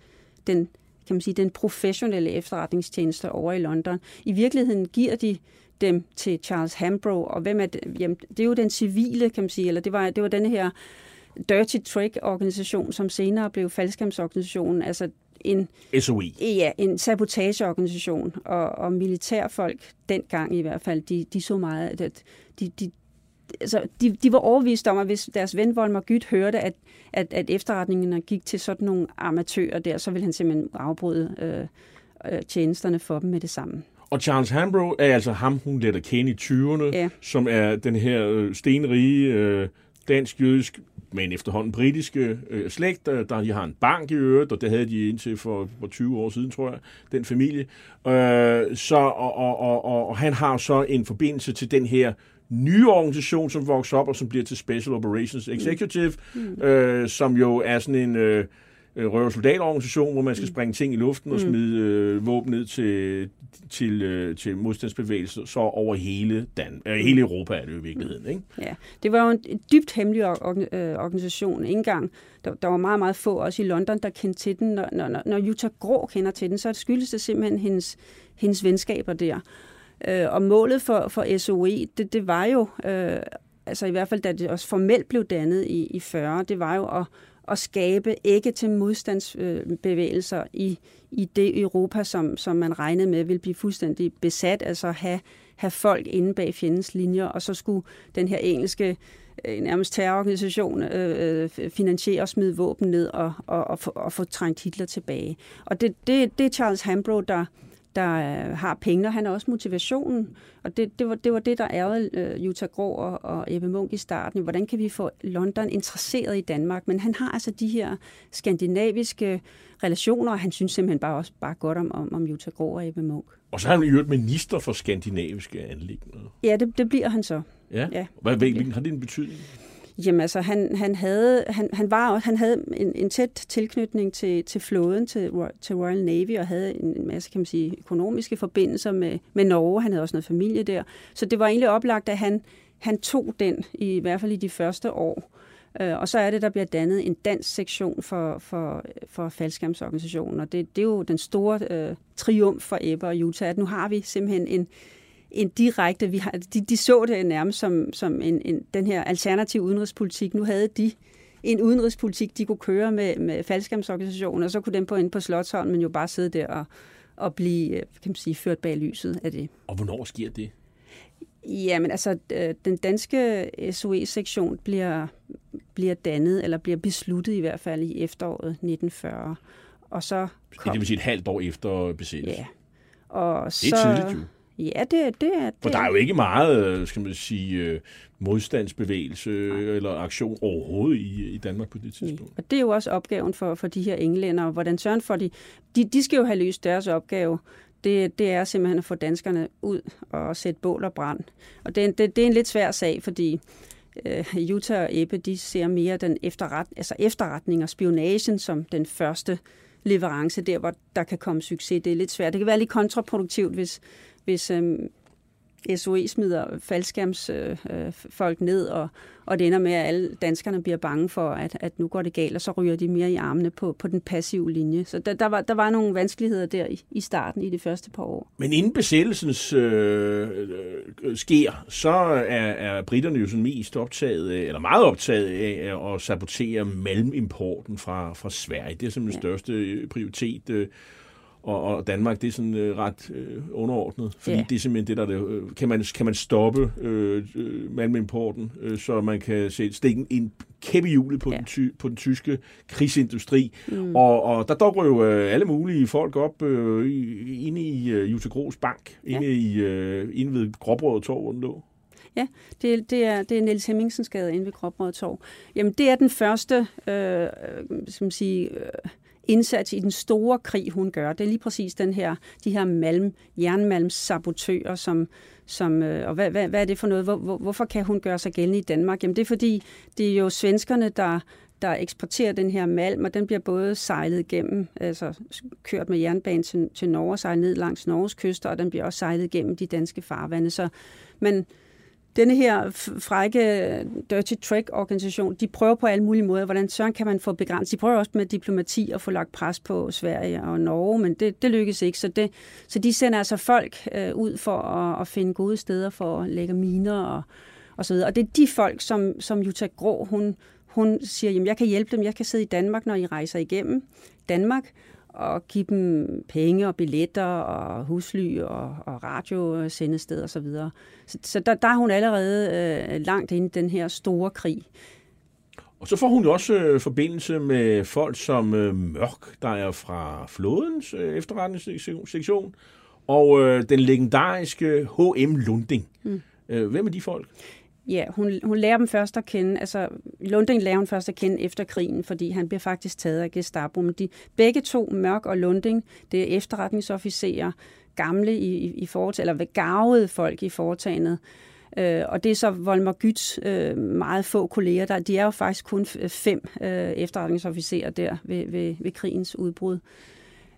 den kan man sige, den professionelle efterretningstjeneste over i London. I virkeligheden giver de dem til Charles Hambro, og hvem er det? Jamen, det er jo den civile, kan man sige, eller det var, det var den her Dirty Trick-organisation, som senere blev faldskærmsorganisationen, altså en, SOE. Ja, en sabotageorganisation, og, og militærfolk, dengang i hvert fald, de, de så meget, at de, de, altså, de, de var overvist om, at hvis deres ven Volmer Gyt hørte, at, at, at efterretningerne gik til sådan nogle amatører der, så ville han simpelthen afbryde øh, øh, tjenesterne for dem med det samme. Og Charles Hambro er altså ham, hun lærte at kende i 20'erne, ja. som er den her øh, stenrige øh, dansk-jødisk, men efterhånden britiske øh, slægt, der, der de har en bank i øvrigt, og det havde de indtil for, for 20 år siden, tror jeg, den familie. Øh, så, og, og, og, og, og han har så en forbindelse til den her nye organisation, som vokser op og som bliver til Special Operations Executive, mm. øh, som jo er sådan en øh, øh røversoldatorganisation, hvor man skal mm. springe ting i luften og mm. smide øh, våben ned til, til, øh, til modstandsbevægelser, så over hele, Dan, øh, hele Europa er det jo i virkeligheden. Ikke? Ja, det var jo en dybt hemmelig øh, organisation. Ingen gang. Der, der var meget, meget få, også i London, der kendte til den. Når, når, når Jutta Grå kender til den, så skyldes det simpelthen hendes, hendes venskaber der. Øh, og målet for, for SOE, det, det var jo, øh, altså i hvert fald da det også formelt blev dannet i, i 40, det var jo at, at skabe ikke til modstandsbevægelser i, i det Europa, som, som man regnede med ville blive fuldstændig besat, altså have, have folk inde bag fjendens linjer, og så skulle den her engelske øh, nærmest terrororganisation øh, øh finansiere og smide våben ned og, og, og, få, og få trængt Hitler tilbage. Og det, det, det er Charles Hambro, der, der øh, har penge, og han har også motivationen. Og det, det, var, det var det, der ærede øh, Jutta Grå og, og Ebbe Munk i starten. Hvordan kan vi få London interesseret i Danmark? Men han har altså de her skandinaviske relationer, og han synes simpelthen bare også bare godt om, om, om Jutta Grå og Ebbe Munk. Og så har han jo et minister for skandinaviske anlægninger. Ja, det, det bliver han så. Ja? ja Hvad, hvilken har det en betydning? Jamen altså, han, han, havde, han, han, var, han havde en, en tæt tilknytning til, til flåden, til, til Royal Navy, og havde en en masse, kan man sige, økonomiske forbindelser med, med Norge. Han havde også noget familie der. Så det var egentlig oplagt, at han, han tog den, i, i hvert fald i de første år. Øh, og så er det, der bliver dannet en dansk sektion for, for, for faldskærmsorganisationen, og det, det er jo den store øh, triumf for Ebbe og Utah, at nu har vi simpelthen en, en direkte, vi har, de, de så det nærmest som, som en, en, den her alternativ udenrigspolitik. Nu havde de en udenrigspolitik, de kunne køre med, med faldskærmsorganisationer, og så kunne dem på ind på Slottsholm, men jo bare sidde der og, og blive kan man sige, ført bag lyset af det. Og hvornår sker det? Jamen altså, øh, den danske SOE-sektion bliver, bliver dannet, eller bliver besluttet i hvert fald i efteråret 1940. Og så kom, det vil sige et halvt år efter besættelsen? Ja. Og det er så, tidligt jo. Ja, det, det er... Det For der er jo ikke meget, øh, skal man sige, øh, modstandsbevægelse eller aktion overhovedet i, i Danmark på det tidspunkt. Og det er jo også opgaven for, for de her englænder. Hvordan søren for de, de... De skal jo have løst deres opgave. Det, det er simpelthen at få danskerne ud og sætte bål og brand. Og det, det, det er en lidt svær sag, fordi øh, Jutta og Ebbe, de ser mere den efterret, altså efterretning og spionagen som den første leverance, der hvor der kan komme succes. Det er lidt svært. Det kan være lidt kontraproduktivt, hvis, hvis øh, SOE smider faldskærmsfolk øh, ned, og, og det ender med, at alle danskerne bliver bange for, at, at nu går det galt, og så ryger de mere i armene på, på den passive linje. Så der, der, var, der var nogle vanskeligheder der i, i starten i de første par år. Men inden besættelsens øh, øh, sker, så er, er britterne jo sådan mest optaget, eller meget optaget af at sabotere malmimporten fra, fra Sverige. Det er simpelthen ja. største prioritet. Øh, og, og Danmark, det er sådan øh, ret øh, underordnet, fordi yeah. det er simpelthen det, der det, øh, kan, man, kan man stoppe øh, øh, malmimporten, øh, så man kan sætte stikke en kæppe hjulet på, yeah. den ty, på den tyske krigsindustri, mm. og, og der dukker jo øh, alle mulige folk op øh, inde i øh, Jutta Gros bank, inde, yeah. i, øh, inde ved Gråbrødet Torv, hvor den lå. Ja, det, det, er, det er Niels Hemmingsens gade inde ved Gråbrødet Torv. Jamen, det er den første, øh, som sige, øh, indsats i den store krig, hun gør. Det er lige præcis den her, de her malm, jernmalmsabotører, som, som, øh, og hvad, hvad, hvad er det for noget? Hvor, hvor, hvorfor kan hun gøre sig gældende i Danmark? Jamen det er fordi, det er jo svenskerne, der, der eksporterer den her malm, og den bliver både sejlet igennem, altså kørt med jernbanen til, til Norge, sejlet ned langs Norges kyster, og den bliver også sejlet igennem de danske farvande. Så, men denne her frække Dirty Trick-organisation, de prøver på alle mulige måder, hvordan søren kan man få begrænset. De prøver også med diplomati at få lagt pres på Sverige og Norge, men det, det lykkes ikke. Så, det, så de sender altså folk øh, ud for at, at finde gode steder for at lægge miner og, og så videre. Og det er de folk, som, som Jutta Grå, hun, hun siger, jamen jeg kan hjælpe dem, jeg kan sidde i Danmark, når I rejser igennem Danmark, og give dem penge og billetter og husly og, og radiosendested og så videre. Så, så der, der er hun allerede øh, langt inde i den her store krig. Og så får hun også øh, forbindelse med folk som øh, Mørk, der er fra flådens øh, efterretningssektion, og øh, den legendariske H.M. Lunding. Mm. Øh, hvem er de folk? Ja, hun, hun lærer dem først at kende, altså Lunding lærer hun først at kende efter krigen, fordi han bliver faktisk taget af Gestapo. Men de, begge to, Mørk og Lunding, det er efterretningsofficerer, gamle i, i, i foretagendet, eller gavede folk i foretagendet. Øh, og det er så Volmer Gyts øh, meget få kolleger, der, de er jo faktisk kun fem øh, efterretningsofficerer der ved, ved, ved krigens udbrud. Øh,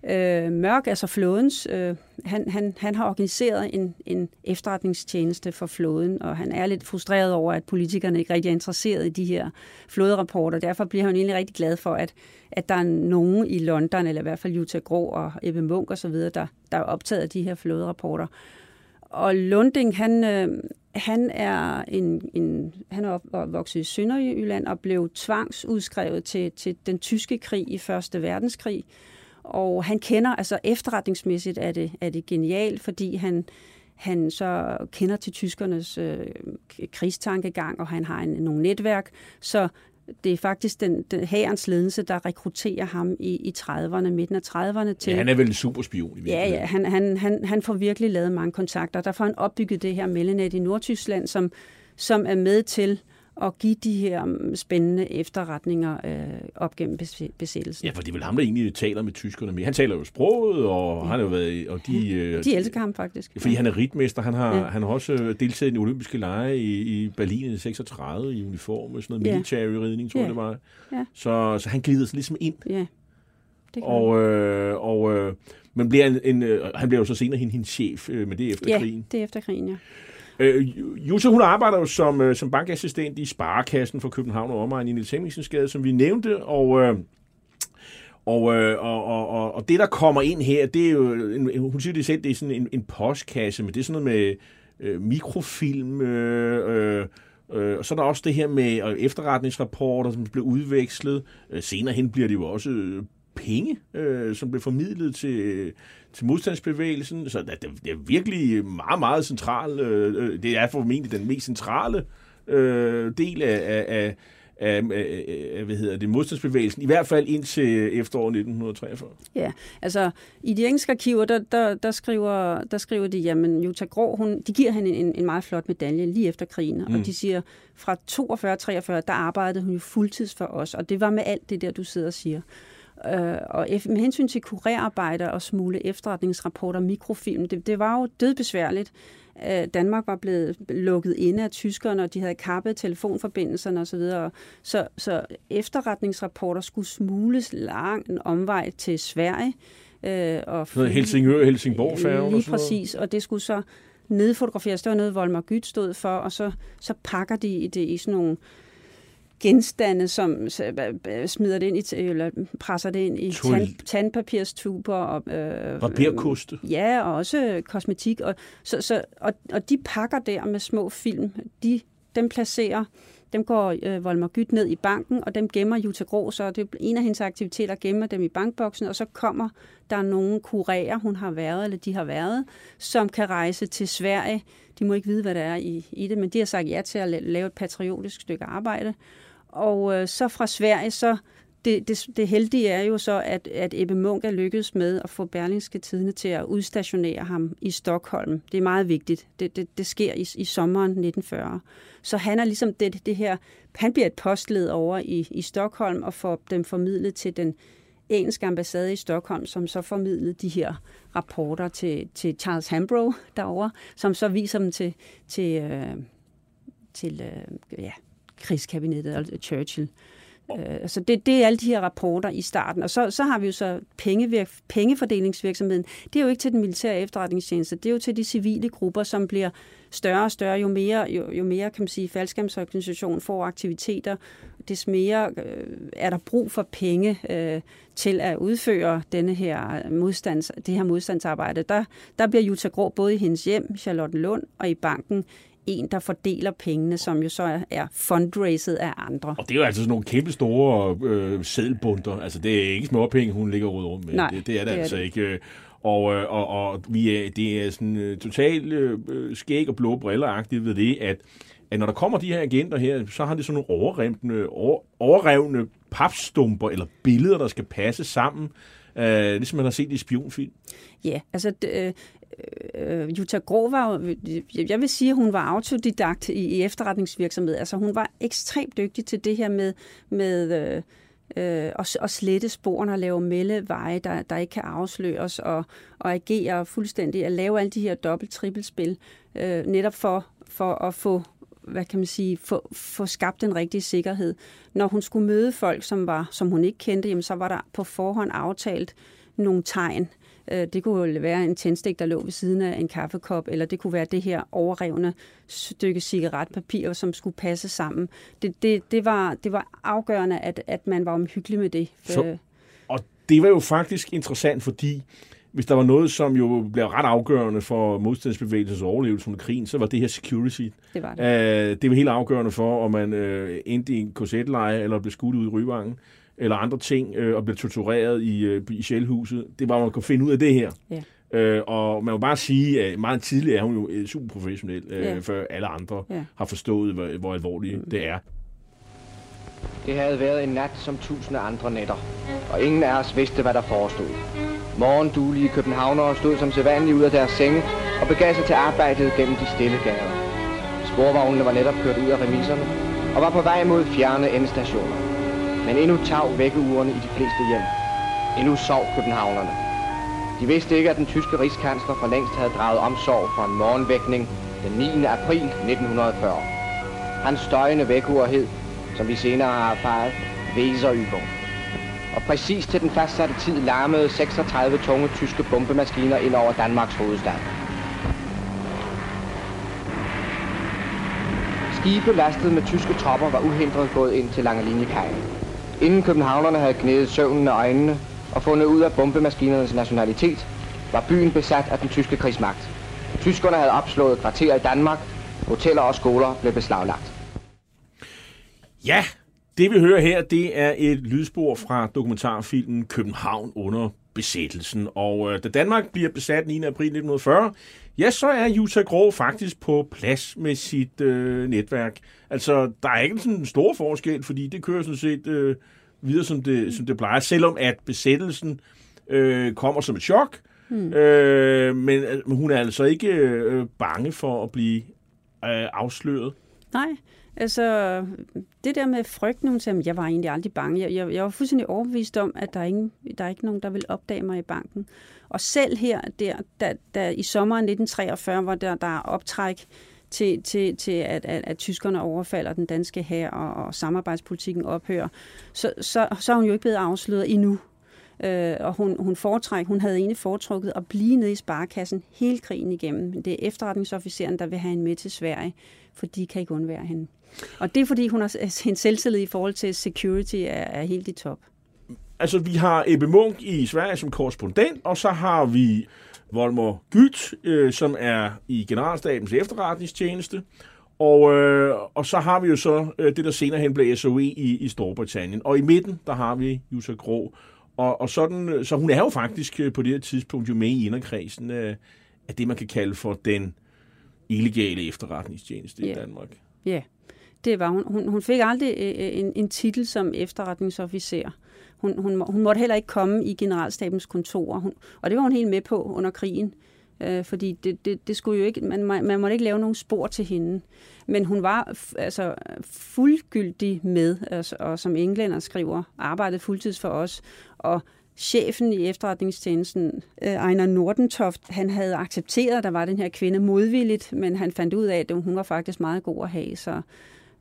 Øh, Mørk, altså flådens, øh, han, han, han har organiseret en, en efterretningstjeneste for flåden, og han er lidt frustreret over, at politikerne ikke rigtig er interesseret i de her flåderapporter. Derfor bliver han egentlig rigtig glad for, at, at der er nogen i London, eller i hvert fald Jutta Grå og Ebbe Munk osv., der, der er optaget af de her flåderapporter. Og Lunding, han, øh, han er en, en han er vokset i Sønderjylland og blev tvangsudskrevet til, til den tyske krig i Første Verdenskrig. Og han kender, altså efterretningsmæssigt er det, er det genialt, fordi han, han så kender til tyskernes øh, krigstankegang, og han har en, nogle netværk. Så det er faktisk den, den herrens ledelse, der rekrutterer ham i, i 30'erne, midten af 30'erne til... Ja, han er vel en superspion i Ja, ja, han, han, han, han får virkelig lavet mange kontakter. Der får han opbygget det her mellenet i Nordtyskland, som, som er med til at give de her mm, spændende efterretninger øh, op gennem besættelsen. Ja, for det er vel ham, der egentlig taler med tyskerne. Men han taler jo sproget, og ja. han har jo været... Og de, øh, de elsker ham faktisk. Fordi han er ritmester. Han har, ja. han har også øh, deltaget i de olympiske lege i, i Berlin i 36 i uniform med sådan noget ja. military ridning, tror jeg ja. det var. Ja. Så, så han glider sig ligesom ind. Ja. Det og, øh, og øh, men bliver en, en, øh, han bliver jo så senere hendes chef øh, med det efter ja, krigen. det er efter krigen, ja. Øh, Jutta, hun arbejder jo som, øh, som bankassistent i Sparekassen for København og omegn i Niels Hemmingsensgade, som vi nævnte, og... Øh, og, øh, og, og, og det, der kommer ind her, det er jo, en, hun siger det selv, det er sådan en, en postkasse, men det er sådan noget med øh, mikrofilm, øh, øh, øh og så er der også det her med øh, efterretningsrapporter, som bliver udvekslet. Øh, senere hen bliver det jo også øh, penge, øh, som bliver formidlet til, til modstandsbevægelsen. Så det, det er virkelig meget, meget central. Øh, øh, det er formentlig den mest centrale øh, del af, af, af, af hvad hedder det, modstandsbevægelsen, i hvert fald indtil efteråret 1943. Ja, altså i de engelske arkiver, der, der, der, skriver, der skriver de, jamen Jutta Grå, hun, de giver hende en, en meget flot medalje lige efter krigen, mm. og de siger, fra 42-43, der arbejdede hun jo fuldtids for os, og det var med alt det der, du sidder og siger. Øh, og med hensyn til kurerarbejde og smule efterretningsrapporter, mikrofilm, det, det var jo dødbesværligt. Øh, Danmark var blevet lukket inde af tyskerne, og de havde kappet telefonforbindelserne osv. Så, så efterretningsrapporter skulle smules lang en omvej til Sverige. Øh, og noget Helsingør, Helsingborg færge Lige præcis, og det skulle så nedfotograferes. Det var noget, Volmer Gyt stod for, og så, så pakker de det i sådan nogle genstande, som smider det ind i, eller presser det ind i tand, tandpapirstuber. Og, øh, Papirkoste. Ja, og også kosmetik. Og, så, så, og, og de pakker der med små film, de, dem placerer dem går øh, Volmer Gyt ned i banken, og dem gemmer Jutta Grå, så det er en af hendes aktiviteter, gemmer dem i bankboksen, og så kommer der nogle kurerer, hun har været, eller de har været, som kan rejse til Sverige. De må ikke vide, hvad der er i, i det, men de har sagt ja til at lave et patriotisk stykke arbejde. Og øh, så fra Sverige, så det, det, det heldige er jo så, at, at Ebbe Munk er lykkedes med at få Berlingske Tidene til at udstationere ham i Stockholm. Det er meget vigtigt. Det, det, det sker i, i sommeren 1940. Så han er ligesom det, det her, han bliver et postled over i, i Stockholm og får dem formidlet til den engelske ambassade i Stockholm, som så formidlede de her rapporter til, til Charles Hambro derover, som så viser dem til, til, øh, til øh, ja, krigskabinettet, altså Churchill. Øh, så det, det er alle de her rapporter i starten. Og så, så har vi jo så pengevirk, pengefordelingsvirksomheden. Det er jo ikke til den militære efterretningstjeneste, det er jo til de civile grupper, som bliver større og større, jo mere, jo, jo mere kan man sige, faldskærmsorganisationen får aktiviteter, des mere øh, er der brug for penge øh, til at udføre denne her modstands, det her modstandsarbejde. Der, der bliver Jutta Grå både i hendes hjem, Charlotte Lund, og i banken en, der fordeler pengene, som jo så er fundraiset af andre. Og det er jo altså sådan nogle kæmpe store øh, sædelbunter. Altså, det er ikke små penge, hun ligger rundt med. Nej, det, det er det, det altså er det. ikke. Og, øh, og, og vi er, det er sådan uh, totalt uh, skæg og blå briller ved det, at, at når der kommer de her agenter her, så har de sådan nogle overrevne, over, overrevne papstumper eller billeder, der skal passe sammen, uh, ligesom man har set i spionfilm. Ja, altså øh, Jutta Grå var jo, jeg vil sige, at hun var autodidakt i, i efterretningsvirksomhed. Altså hun var ekstremt dygtig til det her med, med øh, øh, at, at slette sporene og lave meldeveje, der, der ikke kan afsløres, og, og agere fuldstændig, at lave alle de her dobbelt-trippelspil, øh, netop for, for at få hvad kan man sige, få, få skabt den rigtige sikkerhed. Når hun skulle møde folk, som, var, som hun ikke kendte, jamen, så var der på forhånd aftalt nogle tegn, det kunne være en tændstik, der lå ved siden af en kaffekop, eller det kunne være det her overrevne stykke cigaretpapir, som skulle passe sammen. Det, det, det, var, det var afgørende, at, at man var omhyggelig med det. Så, og det var jo faktisk interessant, fordi hvis der var noget, som jo blev ret afgørende for modstandsbevægelsens overlevelse under krigen, så var det her security. Det var det. Uh, det var helt afgørende for, om man uh, endte i en korsetleje eller blev skudt ud i ryvangen eller andre ting, øh, og blev tortureret i, øh, i sjælhuset. Det var, man kunne finde ud af det her. Ja. Øh, og man må bare sige, at meget tidligere er hun jo øh, super professionel, øh, ja. før alle andre ja. har forstået, hvor, hvor alvorligt mm. det er. Det havde været en nat som tusinde andre nætter, og ingen af os vidste, hvad der forestod. Morgenduelige københavnere stod som sædvanligt ud af deres senge og begav sig til arbejdet gennem de stille gader. Sporvognene var netop kørt ud af remiserne og var på vej mod fjerne endestationer. Men endnu tav vækkeurene i de fleste hjem. Endnu sov københavnerne. De vidste ikke, at den tyske rigskansler for længst havde draget omsorg for en morgenvækning den 9. april 1940. Hans støjende vækkeur hed, som vi senere har erfaret, Weserübung. Og præcis til den fastsatte tid larmede 36 tunge tyske bombemaskiner ind over Danmarks hovedstad. Skibe lastet med tyske tropper var uhindret gået ind til Langelinjekajen. Inden københavnerne havde knædet søvnen af øjnene og fundet ud af bombemaskinernes nationalitet, var byen besat af den tyske krigsmagt. Tyskerne havde opslået kvarterer i Danmark, hoteller og skoler blev beslaglagt. Ja, det vi hører her, det er et lydspor fra dokumentarfilmen København under besættelsen. Og øh, da Danmark bliver besat 9. april 1940, ja, så er Jutta Grå faktisk på plads med sit øh, netværk. Altså, der er ikke sådan en stor forskel, fordi det kører sådan set øh, videre, som det, som det plejer, selvom at besættelsen øh, kommer som et chok. Hmm. Øh, men, men hun er altså ikke øh, bange for at blive øh, afsløret. Nej, altså det der med frygten, hun sagde, jeg var egentlig aldrig bange. Jeg, jeg, jeg var fuldstændig overbevist om, at der er, ingen, der er ikke nogen, der vil opdage mig i banken. Og selv her, der, der, der i sommeren 1943, hvor der, der er optræk til, til, til at, at, at tyskerne overfalder den danske hær, og, og samarbejdspolitikken ophører, så, så, så er hun jo ikke blevet afsløret endnu. Øh, og hun, hun, foretræk, hun havde egentlig foretrukket at blive nede i sparekassen hele krigen igennem. Det er efterretningsofficeren, der vil have hende med til Sverige, for de kan ikke undvære hende. Og det er, fordi hun har, hendes selvtillid i forhold til security er, er helt i top. Altså, vi har Ebbe Munk i Sverige som korrespondent, og så har vi Volmer Gyt, øh, som er i Generalstabens efterretningstjeneste. Og, øh, og så har vi jo så øh, det, der senere hen blev SOE i, i Storbritannien. Og i midten, der har vi Jutta Grå. Og, og sådan, så hun er jo faktisk øh, på det her tidspunkt jo med i inderkredsen af, af det, man kan kalde for den illegale efterretningstjeneste yeah. i Danmark. Ja, yeah. det var hun. hun. Hun fik aldrig øh, øh, en, en titel som efterretningsofficer. Hun, hun, hun måtte heller ikke komme i generalstabens kontor, hun, og det var hun helt med på under krigen. Øh, fordi det, det, det skulle jo ikke, man, man måtte ikke lave nogen spor til hende. Men hun var altså, fuldgyldig med, altså, og som englænder skriver, arbejdede fuldtids for os, og chefen i efterretningstjenesten, øh, Einar Ejner Nordentoft, han havde accepteret, at der var den her kvinde modvilligt, men han fandt ud af, at hun var faktisk meget god at have, så,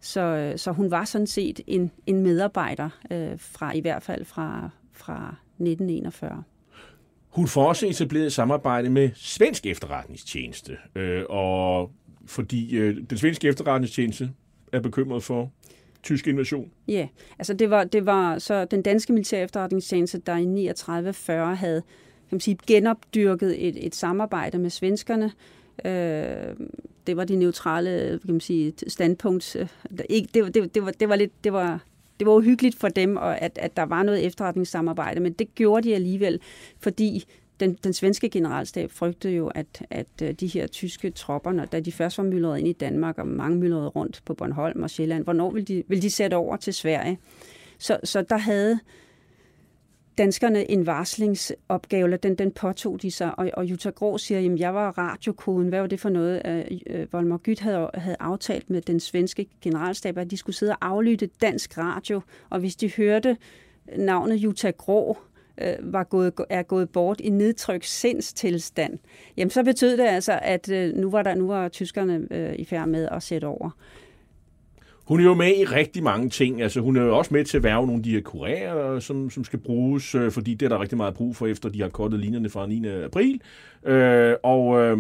så, så hun var sådan set en, en medarbejder, øh, fra i hvert fald fra, fra 1941. Hun får også etableret et samarbejde med svensk efterretningstjeneste, øh, og fordi øh, den svenske efterretningstjeneste er bekymret for tysk invasion. Ja, yeah. altså det var, det var så den danske militære efterretningstjeneste, der i 39-40 havde kan man sige, genopdyrket et, et samarbejde med svenskerne. Øh, det var de neutrale kan man sige, standpunkt. Øh, ikke, det, det, det, var, det var lidt, det var, det var uhyggeligt for dem, og at, at der var noget efterretningssamarbejde, men det gjorde de alligevel, fordi den, den svenske generalstab frygtede jo, at, at øh, de her tyske tropper, når, da de først var myldret ind i Danmark, og mange myldrede rundt på Bornholm og Sjælland, hvornår ville de, ville de sætte over til Sverige? Så, så der havde danskerne en varslingsopgave, eller den, den påtog de sig, og, og Jutta Grå siger, jamen jeg var radiokoden, hvad var det for noget? Øh, Volmer Gyt havde, havde aftalt med den svenske generalstab, at de skulle sidde og aflytte dansk radio, og hvis de hørte navnet Jutta Grå, øh, var gået, er gået bort i nedtryk sindstilstand, jamen så betød det altså, at øh, nu var der nu var tyskerne øh, i færd med at sætte over. Hun er jo med i rigtig mange ting. Altså, hun er jo også med til at værve nogle af de her kurerer, som, som skal bruges, øh, fordi det er der rigtig meget brug for, efter de har kortet linjerne fra 9. april. Øh, og øh,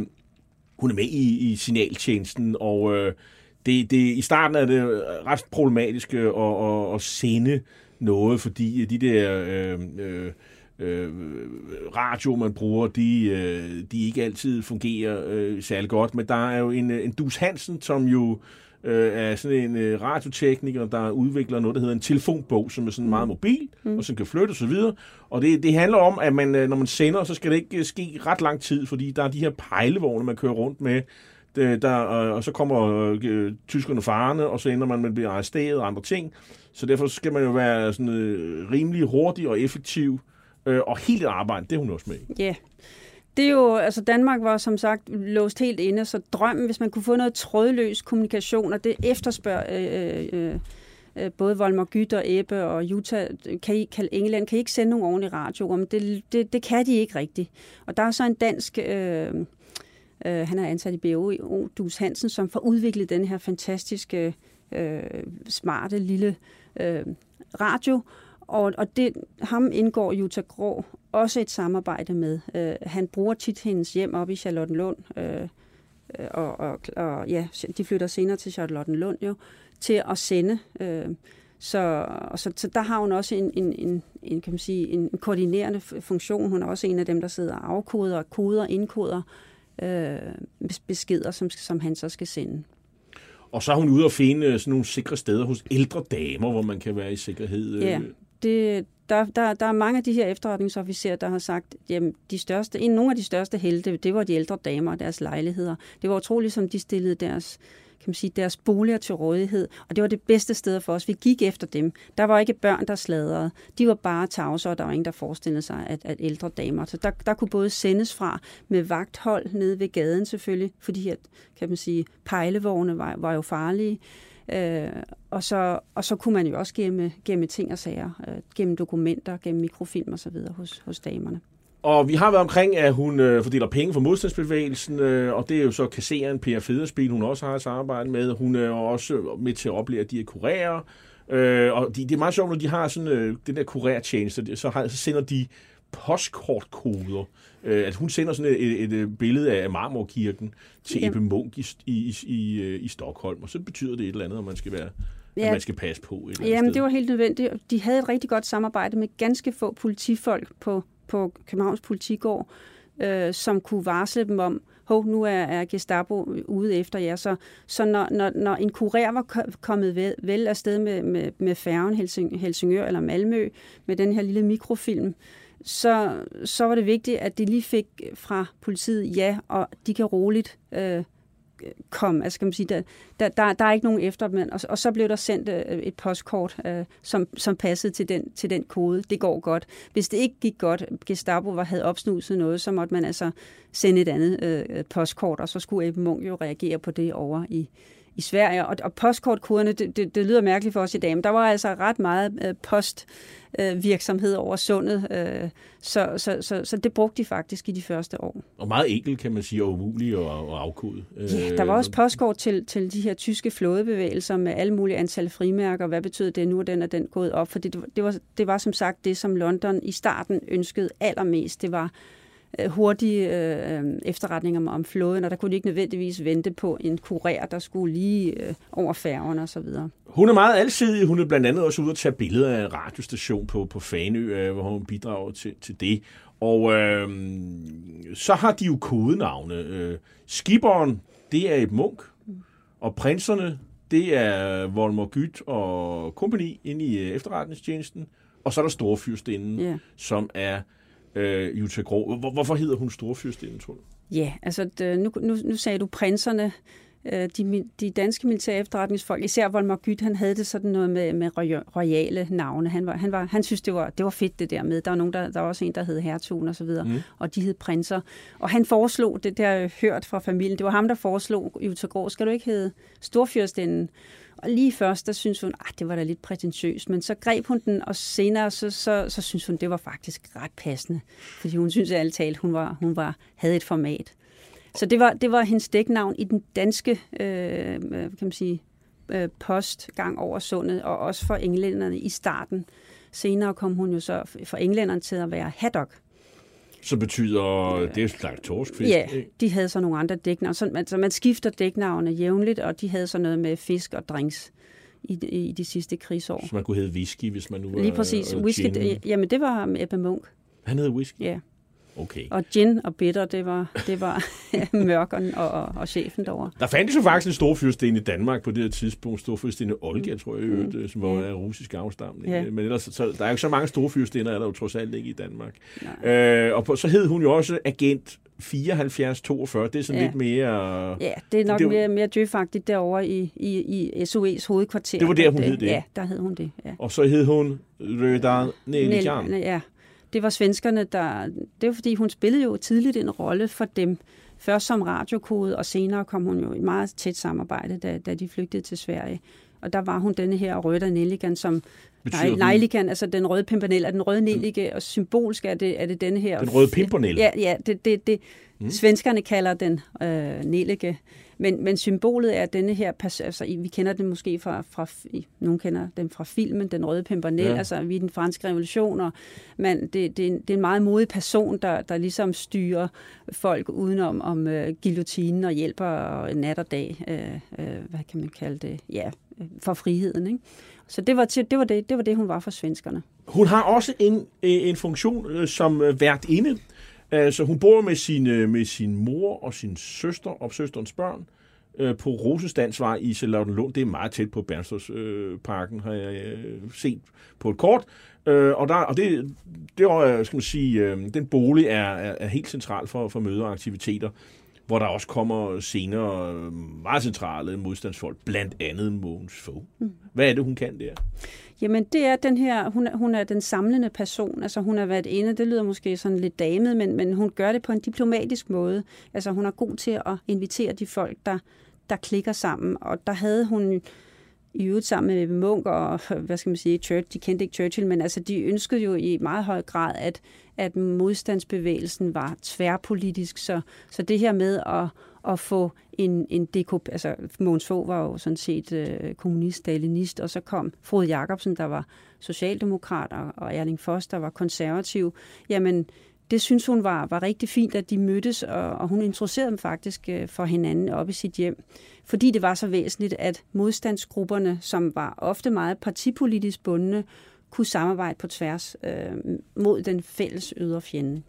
hun er med i, i signaltjenesten, og øh, det, det, i starten er det øh, ret problematisk øh, at, at, at sende noget, fordi øh, de der øh, øh, øh, radio, man bruger, de, øh, de ikke altid fungerer øh, særlig godt. Men der er jo en, en Dus Hansen, som jo øh, er sådan en øh, radiotekniker, der udvikler noget, der hedder en telefonbog, som er sådan meget mobil, mm. og som kan flytte osv. Og, og det, det handler om, at man, øh, når man sender, så skal det ikke ske ret lang tid, fordi der er de her pejlevogne, man kører rundt med, det, der, og så kommer øh, tyskerne farne, og så ender man med at blive arresteret og andre ting. Så derfor skal man jo være sådan, øh, rimelig hurtig og effektiv, øh, og helt arbejde, det er hun også med Ja, yeah. Det er jo, altså Danmark var som sagt låst helt inde, så drømmen, hvis man kunne få noget trådløs kommunikation, og det efterspørger øh, øh, øh, både Volmer Gyt og Ebbe og Jutta, kan, I, kan England, kan I ikke sende nogen ordentlige radioer, men det, det, det kan de ikke rigtigt. Og der er så en dansk, øh, øh, han er ansat i BO, Dus Hansen, som får udviklet den her fantastiske, øh, smarte lille øh, radio, og, og det, ham indgår Jutta Grå også et samarbejde med. Øh, han bruger tit hendes hjem op i Charlottenlund, øh, øh, og, og, og ja, de flytter senere til Charlottenlund jo, til at sende. Øh, så, så, så der har hun også en, en, en, en, kan man sige, en koordinerende funktion. Hun er også en af dem, der sidder og afkoder, koder, indkoder øh, beskeder, som, som han så skal sende. Og så er hun ude og finde sådan nogle sikre steder hos ældre damer, hvor man kan være i sikkerhed. Ja, det, der, der, der er mange af de her efterretningsofficerer, der har sagt, at de største, en, nogle af de største helte, det var de ældre damer og deres lejligheder. Det var utroligt, som de stillede deres kan man sige, deres boliger til rådighed, og det var det bedste sted for os. Vi gik efter dem. Der var ikke børn, der sladrede. De var bare tavse, og der var ingen, der forestillede sig, at, at ældre damer. Så der, der kunne både sendes fra med vagthold nede ved gaden selvfølgelig, fordi at, kan man sige, pejlevogne var, var jo farlige. Øh, og, så, og så kunne man jo også gemme, gemme ting og sager, øh, gemme dokumenter, gemme mikrofilm og så videre hos, hos damerne. Og vi har været omkring, at hun øh, fordeler penge for modstandsbevægelsen, øh, og det er jo så kasseren Per Federspil, hun også har et samarbejde med. Hun er jo også med til at oplære de her kurerer. Øh, og de, det er meget sjovt, når de har sådan øh, den der kurertjeneste, så, har, så sender de postkortkoder. Øh, at hun sender sådan et, et, et billede af Marmorkirken til Ebbe Munk i, i, i, øh, i Stockholm, og så betyder det et eller andet, om man skal være ja. at man skal passe på. Et Jamen, sted. det var helt nødvendigt. De havde et rigtig godt samarbejde med ganske få politifolk på på Københavns Politigård, øh, som kunne varsle dem om, hov, nu er, er Gestapo ude efter jer. Så, så når, når, når en kurer var kommet vel, vel afsted med, med, med færgen Helsing, Helsingør eller Malmø, med den her lille mikrofilm, så, så var det vigtigt, at de lige fik fra politiet ja, og de kan roligt øh, komme. Altså, kan man sige, der, der, der, der er ikke nogen eftermænd. Og, og så blev der sendt øh, et postkort, øh, som, som passede til den, til den kode. Det går godt. Hvis det ikke gik godt, Gestapo var, havde opsnuset noget, så måtte man altså sende et andet øh, postkort, og så skulle Ebbe Munk jo reagere på det over i, i Sverige. Og, og postkortkoderne, det, det, det lyder mærkeligt for os i dag, men der var altså ret meget øh, postvirksomhed øh, over sundet, øh, så, så, så, så det brugte de faktisk i de første år. Og meget enkelt, kan man sige, og umuligt at, at afkode. Ja, der var også postkort til, til de her tyske flådebevægelser med alle mulige antal frimærker. Hvad betyder det nu, at den er den gået op? For det, det, var, det var som sagt det, som London i starten ønskede allermest. Det var Øh, hurtige øh, efterretninger om flåden, og der kunne de ikke nødvendigvis vente på en kurer, der skulle lige øh, over færgerne osv. Hun er meget alsidig. Hun er blandt andet også ude at tage billeder af en radiostation på, på Fanø, øh, hvor hun bidrager til, til det. Og øh, så har de jo kodenavne. Øh, Skiberen, det er et munk, og prinserne, det er Volmer Gyt og kompagni inde i øh, efterretningstjenesten. Og så er der Storfyrstinden, yeah. som er øh, Jutta Grå. Hvor, hvorfor hedder hun Storfyrstinden, tror du? Ja, altså nu, nu, nu sagde du prinserne. Øh, de, de danske militære efterretningsfolk, især Volmar Gyt, han havde det sådan noget med, med royale navne. Han, var, han, var, han synes, det var, det var fedt det der med. Der var, nogen, der, der var også en, der hed hertugen og så videre, mm. og de hed prinser. Og han foreslog, det der hørt fra familien, det var ham, der foreslog, Jutta Grå, skal du ikke hedde Storfyrstinden? Og lige først, der synes hun, at det var da lidt prætentiøst, men så greb hun den, og senere, så, så, så synes hun, det var faktisk ret passende. Fordi hun synes alt talt, hun, var, hun var, havde et format. Så det var, det var hendes dæknavn i den danske øh, øh kan man sige, øh, postgang over sundet, og også for englænderne i starten. Senere kom hun jo så for englænderne til at være haddock. Så betyder det er slags torskfisk? Ja, de havde så nogle andre dæknavne. Så man, så man skifter dæknavne jævnligt, og de havde så noget med fisk og drinks i de, i de sidste krigsår. Så man kunne hedde whisky, hvis man nu var Lige præcis. Whisky, det, jamen det var Ebbe Munk. Han hed whisky? Ja. Okay. Og gin og bitter, det var, det var mørkeren og, og, og chefen derovre. Der fandtes jo faktisk en storfyrsten i Danmark på det her tidspunkt. Storfyrstene Olga, tror jeg, mm. Øh, som var ja. russisk afstamning. Ja. Men ellers, så, der er jo ikke så mange storfyrstender, er der jo trods alt ikke i Danmark. Øh, og på, så hed hun jo også agent 74-42. Det er sådan ja. lidt mere... Ja, det er nok det, mere, mere djøfagtigt derovre i, i, i SOE's hovedkvarter. Det var der, hun hed det? Ja, der hed hun det. Ja. Og så hed hun Rødan Nellikan. Ja, det var svenskerne, der... Det var fordi, hun spillede jo tidligt en rolle for dem. Først som radiokode, og senere kom hun jo i meget tæt samarbejde, da, da de flygtede til Sverige. Og der var hun denne her røde Nelligan, som Nej, Nejlikan, altså den røde pimpernel, er den røde nelike, og symbolsk er det, er det denne her... Den røde pimpernel? Ja, ja det, det, det mm. svenskerne kalder den øh, nelike. Men, men symbolet er denne her, altså vi kender den måske fra, fra nogen kender den fra filmen, Den Røde Pimpernel, ja. altså vi den franske revolution, og man, det, det, er en, det er en meget modig person, der, der ligesom styrer folk udenom om uh, guillotinen og hjælper nat og dag, uh, uh, hvad kan man kalde det, ja, for friheden. Ikke? Så det var, det, var det, det var det, hun var for svenskerne. Hun har også en, øh, en funktion øh, som øh, vært inde så hun bor med sin, med sin mor og sin søster og søsterens børn på Rosestandsvej i Charlottenlund. Det er meget tæt på Bernstorffsparken, har jeg set på et kort. Og der, og det, det er, skal man sige, den bolig er, er, er helt central for, for møder og aktiviteter hvor der også kommer senere meget centrale modstandsfolk, blandt andet Mogens Fogh. Mm. Hvad er det, hun kan der? Jamen, det er den her, hun er, hun er den samlende person. Altså, hun har været inde, det lyder måske sådan lidt damet, men, men hun gør det på en diplomatisk måde. Altså, hun er god til at invitere de folk, der, der klikker sammen. Og der havde hun i øvrigt sammen med Munk og, hvad skal man sige, Church, de kendte ikke Churchill, men altså, de ønskede jo i meget høj grad, at, at modstandsbevægelsen var tværpolitisk. Så, så det her med at, at få en, en DK, altså Mogens Fogh var jo sådan set øh, kommunist, stalinist, og så kom Frode Jacobsen, der var socialdemokrat, og, og Erling Foss, der var konservativ. Jamen, det synes hun var, var rigtig fint, at de mødtes, og, og hun introducerede dem faktisk øh, for hinanden op i sit hjem, fordi det var så væsentligt, at modstandsgrupperne, som var ofte meget partipolitisk bundne, kunne samarbejde på tværs øh, mod den fælles ydre fjende.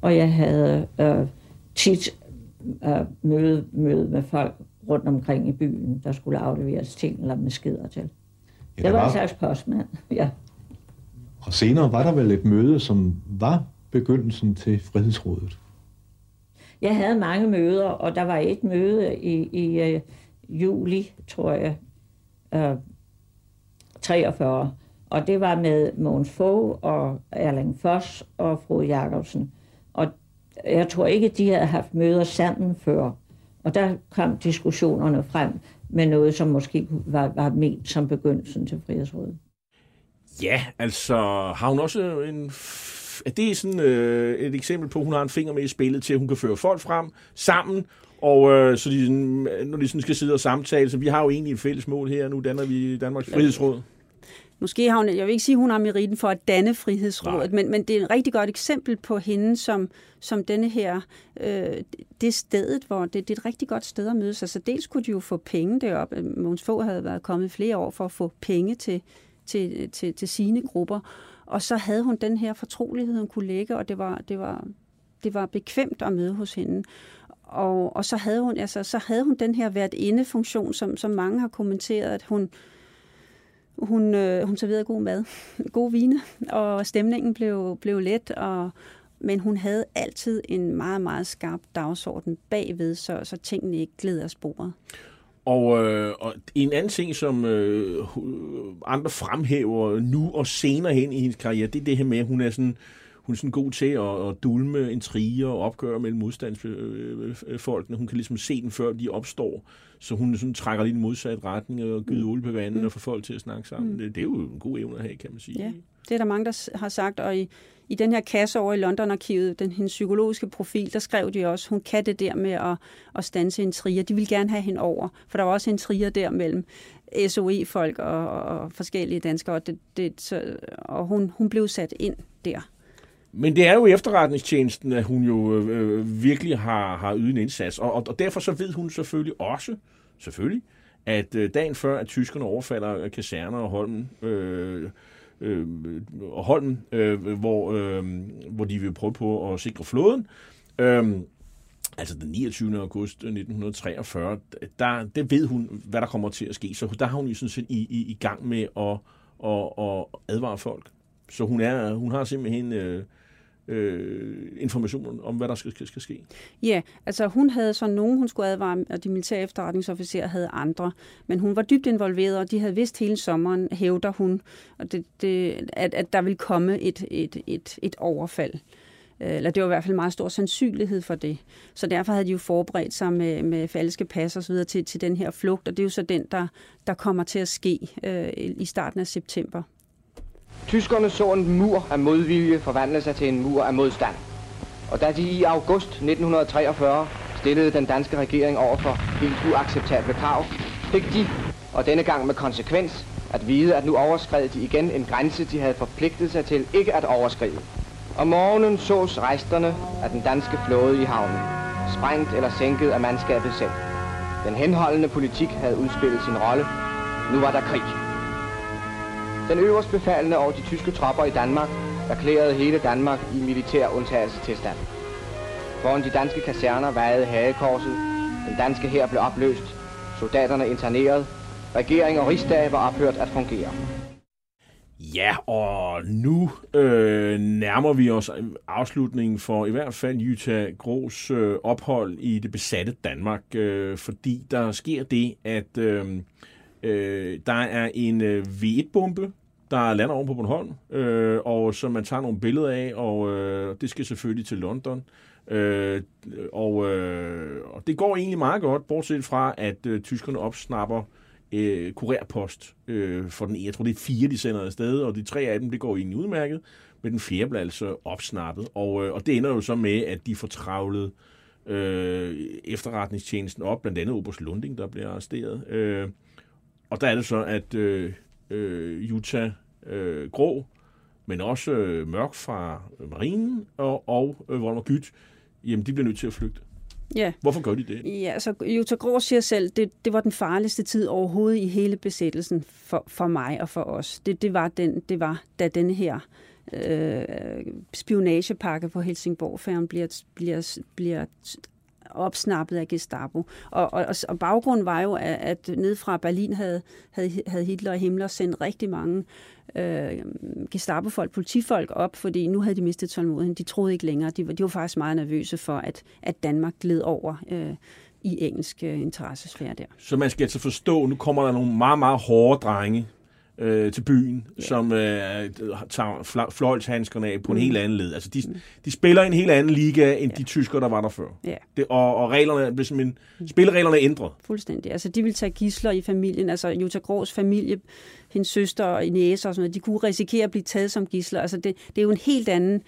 Og jeg havde øh, tit øh, møde, møde med folk rundt omkring i byen, der skulle afleveres ting eller med skider til. Ja, det var, var en slags postmand, ja. Og senere var der vel et møde, som var begyndelsen til Frihedsrådet? Jeg havde mange møder, og der var et møde i, i uh, juli, tror jeg, uh, 43, og det var med Mogens Fogh og Erling Foss og Frode Jacobsen. Og jeg tror ikke, de havde haft møder sammen før. Og der kom diskussionerne frem med noget, som måske var, var ment som begyndelsen til Frihedsrådet. Ja, altså har hun også en... Er det sådan øh, et eksempel på, at hun har en finger med i spillet til, at hun kan føre folk frem sammen, og øh, så de, når de sådan skal sidde og samtale, så vi har jo egentlig et fælles mål her, nu danner vi Danmarks Frihedsråd. Måske har hun, jeg vil ikke sige, at hun har meritten for at danne Frihedsrådet, men, men det er et rigtig godt eksempel på hende som, som denne her, øh, det stedet, hvor det, det er et rigtig godt sted at mødes. Altså dels kunne de jo få penge deroppe. Måns Fogh havde været kommet flere år for at få penge til, til, til, til sine grupper. Og så havde hun den her fortrolighed, hun kunne lægge, og det var, det var, det var bekvemt at møde hos hende. Og, og så, havde hun, altså, så havde hun den her været inde-funktion, som, som mange har kommenteret, at hun, hun, øh, hun serverede god mad, god vine, og stemningen blev, blev let, og, men hun havde altid en meget, meget skarp dagsorden bagved, så, så tingene ikke gled af sporet. Og, øh, og en anden ting, som øh, andre fremhæver nu og senere hen i hendes karriere, det er det her med, at hun er sådan, hun er sådan god til at, at dulme intriger og opgøre mellem modstandsfolkene. Øh, øh, øh, hun kan ligesom se den, før de opstår. Så hun sådan trækker lidt i modsat retning og gyder mm. olie på vandet mm. og får folk til at snakke sammen. Mm. Det, det er jo en god evne at have, kan man sige. Ja, det er der mange, der har sagt. Og i, i den her kasse over i London-arkivet, den hendes psykologiske profil, der skrev de også, hun kan det der med at, at stanse en trier. De vil gerne have hende over, for der var også en trier der mellem SOE-folk og, og forskellige danskere, og, det, det, så, og hun, hun blev sat ind der. Men det er jo efterretningstjenesten, at hun jo øh, øh, virkelig har, har ydet en indsats, og, og, og derfor så ved hun selvfølgelig også, selvfølgelig, at øh, dagen før, at tyskerne overfalder øh, kaserner og Holmen, øh, øh, og Holmen øh, hvor, øh, hvor de vil prøve på at sikre flåden, øh, altså den 29. august 1943, der, det ved hun, hvad der kommer til at ske. Så der har hun jo sådan set i, i, i gang med at, at, at advare folk. Så hun, er, hun har simpelthen øh, øh, information om, hvad der skal, skal, skal ske. Ja, altså hun havde så nogen, hun skulle advare, og de militære efterretningsofficerer havde andre. Men hun var dybt involveret, og de havde vidst hele sommeren, hævder hun, og det, det, at, at der ville komme et, et, et, et overfald. Øh, eller det var i hvert fald meget stor sandsynlighed for det. Så derfor havde de jo forberedt sig med, med falske pas og så videre til, til den her flugt, og det er jo så den, der, der kommer til at ske øh, i starten af september. Tyskerne så en mur af modvilje forvandle sig til en mur af modstand. Og da de i august 1943 stillede den danske regering over for helt uacceptable krav, fik de, og denne gang med konsekvens, at vide, at nu overskred de igen en grænse, de havde forpligtet sig til ikke at overskride. Om morgenen sås resterne af den danske flåde i havnen, sprængt eller sænket af mandskabet selv. Den henholdende politik havde udspillet sin rolle. Nu var der krig. Den øverste befalende over de tyske tropper i Danmark erklærede hele Danmark i militær undtagelsestilstand. Foran de danske kaserner vejede hagekorset, Den danske hær blev opløst. Soldaterne interneret. Regering og rigsdag var ophørt at fungere. Ja, og nu øh, nærmer vi os afslutningen for i hvert fald Jutta Gros øh, ophold i det besatte Danmark, øh, fordi der sker det, at øh, øh, der er en øh, V1-bombe, der lander over på Bornholm, øh, og som man tager nogle billeder af, og øh, det skal selvfølgelig til London. Øh, og, øh, og det går egentlig meget godt, bortset fra, at øh, tyskerne opsnapper øh, kurerpost øh, for den Jeg tror, det er fire, de sender afsted, og de tre af dem, det går egentlig udmærket, men den fjerde bliver altså opsnappet. Og, øh, og det ender jo så med, at de får travlet øh, efterretningstjenesten op, blandt andet Oberst Lunding, der bliver arresteret. Øh, og der er det så, at øh, øh, Jutta øh, Grå, men også øh, Mørk fra Marinen og, og øh, Volmer Gyt, jamen de bliver nødt til at flygte. Ja. Hvorfor gør de det? Ja, altså Jutta Grå siger selv, det, det var den farligste tid overhovedet i hele besættelsen for, for mig og for os. Det, det, var, den, det var, da denne her øh, spionagepakke på Helsingborg-færgen bliver, bliver, bliver opsnappet af Gestapo. Og, og, og baggrunden var jo, at, at ned fra Berlin havde, havde, havde Hitler og Himmler sendt rigtig mange øh, Gestapo-folk, politifolk op, fordi nu havde de mistet tålmodigheden. De troede ikke længere. De var, de var faktisk meget nervøse for, at, at Danmark gled over øh, i engelsk øh, interessesfære der. Så man skal altså forstå, nu kommer der nogle meget, meget hårde drenge øh, til byen, ja. som øh, tager fløjlshandskerne af på en mm. helt anden led. Altså, de, mm. de spiller en helt anden liga, end ja. de tyskere, der var der før. Ja. Det, og, og reglerne, hvis man, spillereglerne er ændret. Fuldstændig. Altså, de vil tage gisler i familien. Altså, Jutta Grås familie, hendes søster og næse og sådan noget, de kunne risikere at blive taget som gisler. Altså, det, det er jo en helt anden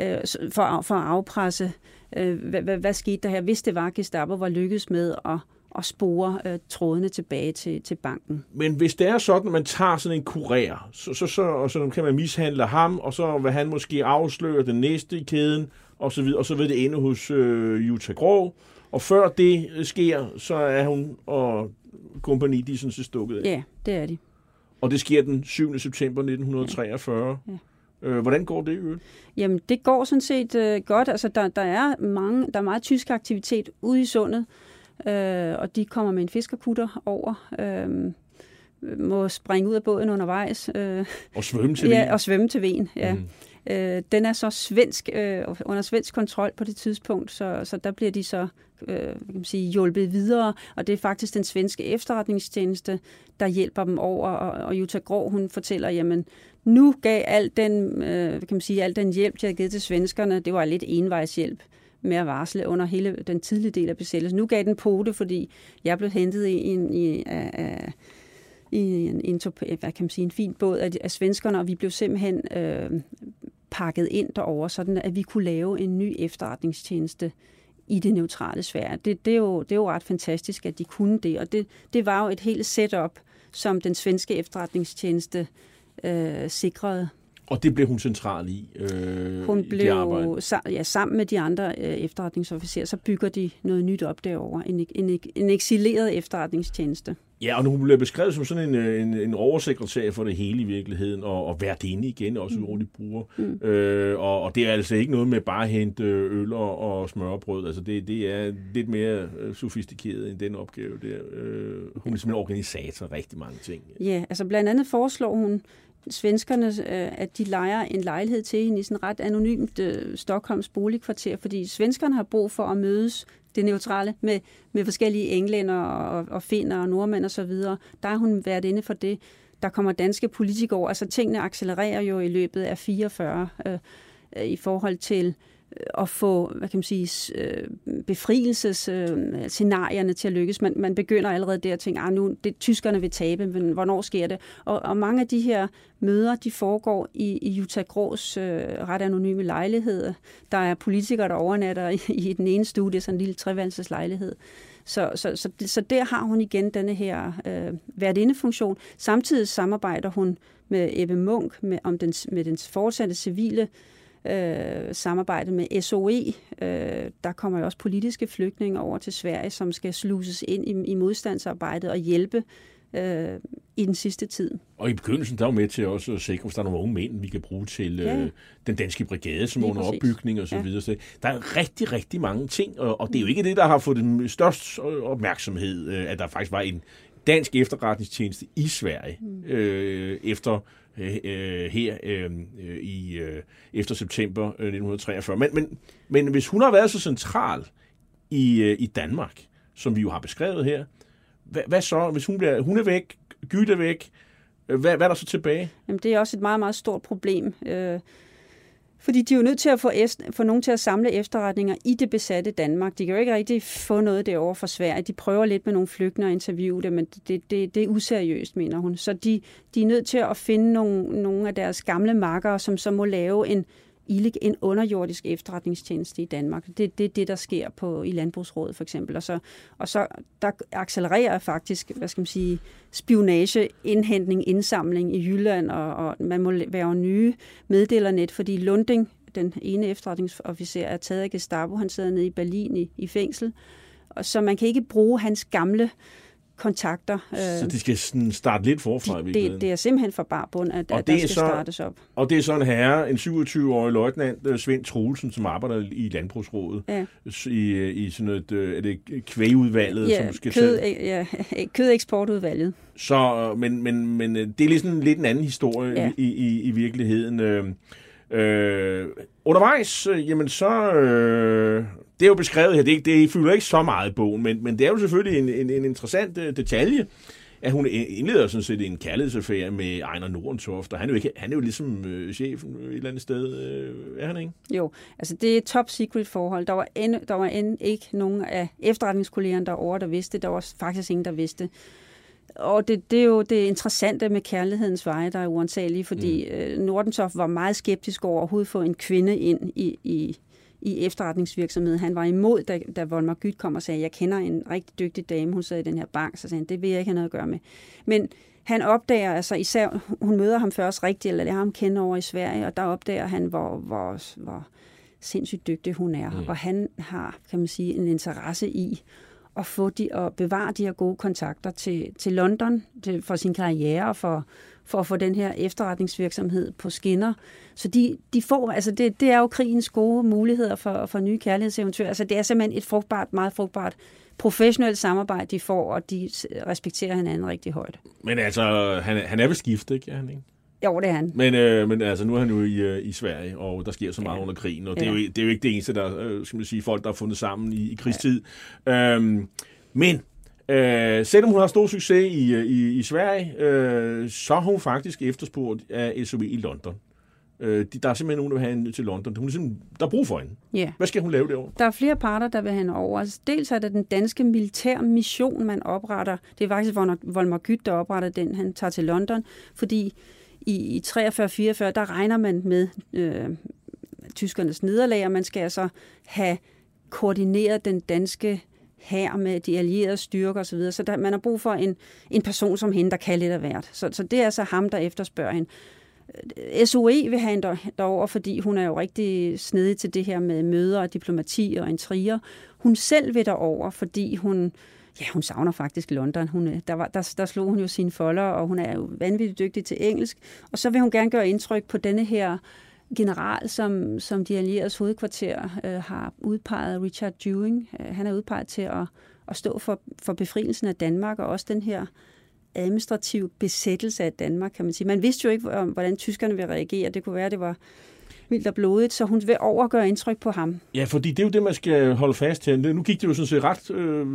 øh, for, for at afpresse, øh, hvad, hvad, hvad skete der her, hvis det var Gestapo var lykkedes med at og spore øh, trådene tilbage til, til banken. Men hvis det er sådan, at man tager sådan en kurér, så, så, så, og så kan man mishandle ham, og så vil han måske afsløre den næste i kæden, og så, videre, og så vil det ende hos øh, Jutta Grå. Og før det sker, så er hun og kompagni, de er sådan set stukket af. Ja, det er de. Og det sker den 7. september 1943. Ja. Ja. Øh, hvordan går det øvrigt? Jamen, det går sådan set øh, godt. Altså, der, der, er mange, der er meget tysk aktivitet ude i sundet øh, og de kommer med en fiskerkutter over. Øh, må springe ud af båden undervejs. Øh, og svømme til Ja, og svømme til Ven, ja. Mm. Øh, den er så svensk, øh, under svensk kontrol på det tidspunkt, så, så der bliver de så øh, kan man sige, hjulpet videre, og det er faktisk den svenske efterretningstjeneste, der hjælper dem over, og, og Jutta Grå, hun fortæller, jamen, nu gav al den, øh, kan man sige, al den hjælp, de havde givet til svenskerne, det var lidt envejshjælp med at varsle under hele den tidlige del af besættelsen. Nu gav den pote, fordi jeg blev hentet i en, i, af, i en, en, hvad kan man sige, en fin båd af, af svenskerne, og vi blev simpelthen øh, pakket ind derover, sådan at vi kunne lave en ny efterretningstjeneste i det neutrale Sverige. Det, det, er jo, det er jo ret fantastisk, at de kunne det, og det, det var jo et helt setup, som den svenske efterretningstjeneste øh, sikrede og det blev hun central i, øh, hun blev, de ja, sammen med de andre øh, efterretningsofficerer, så bygger de noget nyt op derovre. En, en, en eksileret efterretningstjeneste. Ja, og nu bliver beskrevet som sådan en, øh, en, en oversekretær for det hele i virkeligheden, og, og inde igen, også mm. de bruger. Mm. Øh, og, og det er altså ikke noget med bare at hente øl og, og smørbrød. Altså det, det er lidt mere øh, sofistikeret end den opgave der. Øh, hun er simpelthen organisator rigtig mange ting. Ja, altså blandt andet foreslår hun svenskerne, øh, at de leger en lejlighed til hende i sådan ret anonymt øh, Stockholms boligkvarter, fordi svenskerne har brug for at mødes det neutrale med, med forskellige englænder og, og finner og nordmænd osv. Der har hun været inde for det. Der kommer danske politikere over. Altså tingene accelererer jo i løbet af 44 øh, øh, i forhold til øh, at få hvad kan man sige, øh, befrielsesscenarierne til at lykkes. Man, man begynder allerede der at tænke, at ah, nu det, tyskerne vil tabe, men hvornår sker det? Og, og mange af de her møder, de foregår i, i Jutta Grås øh, ret anonyme lejlighed. Der er politikere, der overnatter i, i den ene studie, sådan en lille treværelseslejlighed. Så, så, så, så der har hun igen denne her øh, værtindefunktion. Samtidig samarbejder hun med Ebbe Munk med, om den, med dens fortsatte civile øh, samarbejde med SOE. Øh, der kommer jo også politiske flygtninge over til Sverige, som skal sluses ind i, i modstandsarbejdet og hjælpe øh, i den sidste tid. Og i begyndelsen, der var med til også at sikre, hvis der er nogle unge mænd, vi kan bruge til ja. øh, den danske brigade, som er under præcis. opbygning og så ja. videre. Så der er rigtig, rigtig mange ting, og, og det er jo ikke det, der har fået den største opmærksomhed, øh, at der faktisk var en dansk efterretningstjeneste i Sverige mm. øh, efter Øh, øh, her øh, øh, i øh, efter september øh, 1943. Men, men, men hvis hun har været så central i, øh, i Danmark, som vi jo har beskrevet her, hvad, hvad så, hvis hun, bliver, hun er væk, Gyt er væk, hvad, hvad er der så tilbage? Jamen, det er også et meget, meget stort problem. Øh, fordi de er jo nødt til at få, få nogen til at samle efterretninger i det besatte Danmark. De kan jo ikke rigtig få noget derovre fra Sverige. De prøver lidt med nogle flygtende og interviewe dem, men det, det, det er useriøst, mener hun. Så de, de er nødt til at finde nogle, nogle af deres gamle makkere, som så må lave en, en underjordisk efterretningstjeneste i Danmark. Det er det, det, der sker på, i Landbrugsrådet for eksempel. Og så, og så der accelererer faktisk, hvad skal man sige, spionage, indhentning, indsamling i Jylland, og, og man må være nye meddelernet, fordi Lunding, den ene efterretningsofficer, er taget af Gestapo. Han sidder nede i Berlin i, i fængsel. Og så man kan ikke bruge hans gamle kontakter. Så de skal sådan starte lidt forfra? De, det, det er simpelthen for barbund, at, at der skal så, startes op. Og det er sådan en herre, en 27-årig løjtnant, øh, Svend Troelsen, som arbejder i Landbrugsrådet, ja. i, øh, i sådan et, øh, er det kvægudvalget, ja, som skal kød, tage... ja, kødeksportudvalget. Så, men, men, men det er ligesom lidt en anden historie ja. i, i, i virkeligheden. Øh, undervejs, jamen så, øh, det er jo beskrevet her, det, det fylder ikke så meget i bogen, men, men det er jo selvfølgelig en, en, en interessant uh, detalje, at hun indleder sådan set en kærlighedsaffære med Ejner Nordentoft, og han er jo, ikke, han er jo ligesom øh, chefen et eller andet sted, øh, er han ikke? Jo, altså det er et top secret forhold. Der var, end, der var end ikke nogen af efterretningskollegerne derovre, der vidste. Der var faktisk ingen, der vidste. Og det, det er jo det interessante med kærlighedens veje, der er uansagelige, fordi mm. øh, Nordentoft var meget skeptisk over at overhovedet få en kvinde ind i, i, i efterretningsvirksomheden. Han var imod, da, da Volmar Gyt kom og sagde, jeg kender en rigtig dygtig dame, hun sidder i den her bank, så sagde han, det vil jeg ikke have noget at gøre med. Men han opdager, altså især, hun møder ham først rigtigt, eller har ham kende over i Sverige, og der opdager han, hvor, hvor, hvor sindssygt dygtig hun er. Mm. Og han har, kan man sige, en interesse i at få de, at bevare de her gode kontakter til, til London til, for sin karriere og for, for at få den her efterretningsvirksomhed på skinner. Så de, de får, altså det, det er jo krigens gode muligheder for, for nye kærlighedseventyr. Altså det er simpelthen et frugtbart, meget frugtbart professionelt samarbejde, de får, og de respekterer hinanden rigtig højt. Men altså, han, han er vel skift, ikke? Er han ikke? Jo, det er han. Men, øh, men altså, nu er han jo i, øh, i Sverige, og der sker så meget ja. under krigen, og det, ja. er jo, det er jo ikke det eneste, der, øh, skal man sige, folk, der har fundet sammen i, i krigstid. Ja. Øhm, men Øh, selvom hun har stor succes i, øh, i, i Sverige, øh, så har hun faktisk efterspurgt af SOV i London. Øh, der er simpelthen nogen, der vil have hende til London. Hun er der er brug for hende. Yeah. Hvad skal hun lave derovre? Der er flere parter, der vil have hende over. Altså, dels er det den danske militær mission, man opretter. Det er faktisk Volmar Gyt, der opretter den. Han tager til London, fordi i, i 43-44, der regner man med øh, tyskernes nederlag, og man skal altså have koordineret den danske her med de allierede styrker osv., så, videre. så der, man har brug for en, en person som hende, der kan lidt af hvert. Så, så det er altså ham, der efterspørger hende. Øh, SOE vil have hende derover, fordi hun er jo rigtig snedig til det her med møder og diplomati og intriger. Hun selv vil derover, fordi hun, ja, hun savner faktisk London. Hun, øh, der, var, der, der slog hun jo sine folder, og hun er jo vanvittigt dygtig til engelsk. Og så vil hun gerne gøre indtryk på denne her general, som, som de allieredes hovedkvarter øh, har udpeget, Richard Dewing. Øh, han er udpeget til at, at stå for, for befrielsen af Danmark, og også den her administrative besættelse af Danmark, kan man sige. Man vidste jo ikke, hvordan tyskerne ville reagere. Det kunne være, det var vildt og blodigt, så hun vil overgøre indtryk på ham. Ja, fordi det er jo det, man skal holde fast til. Nu gik det jo sådan set ret... Øh,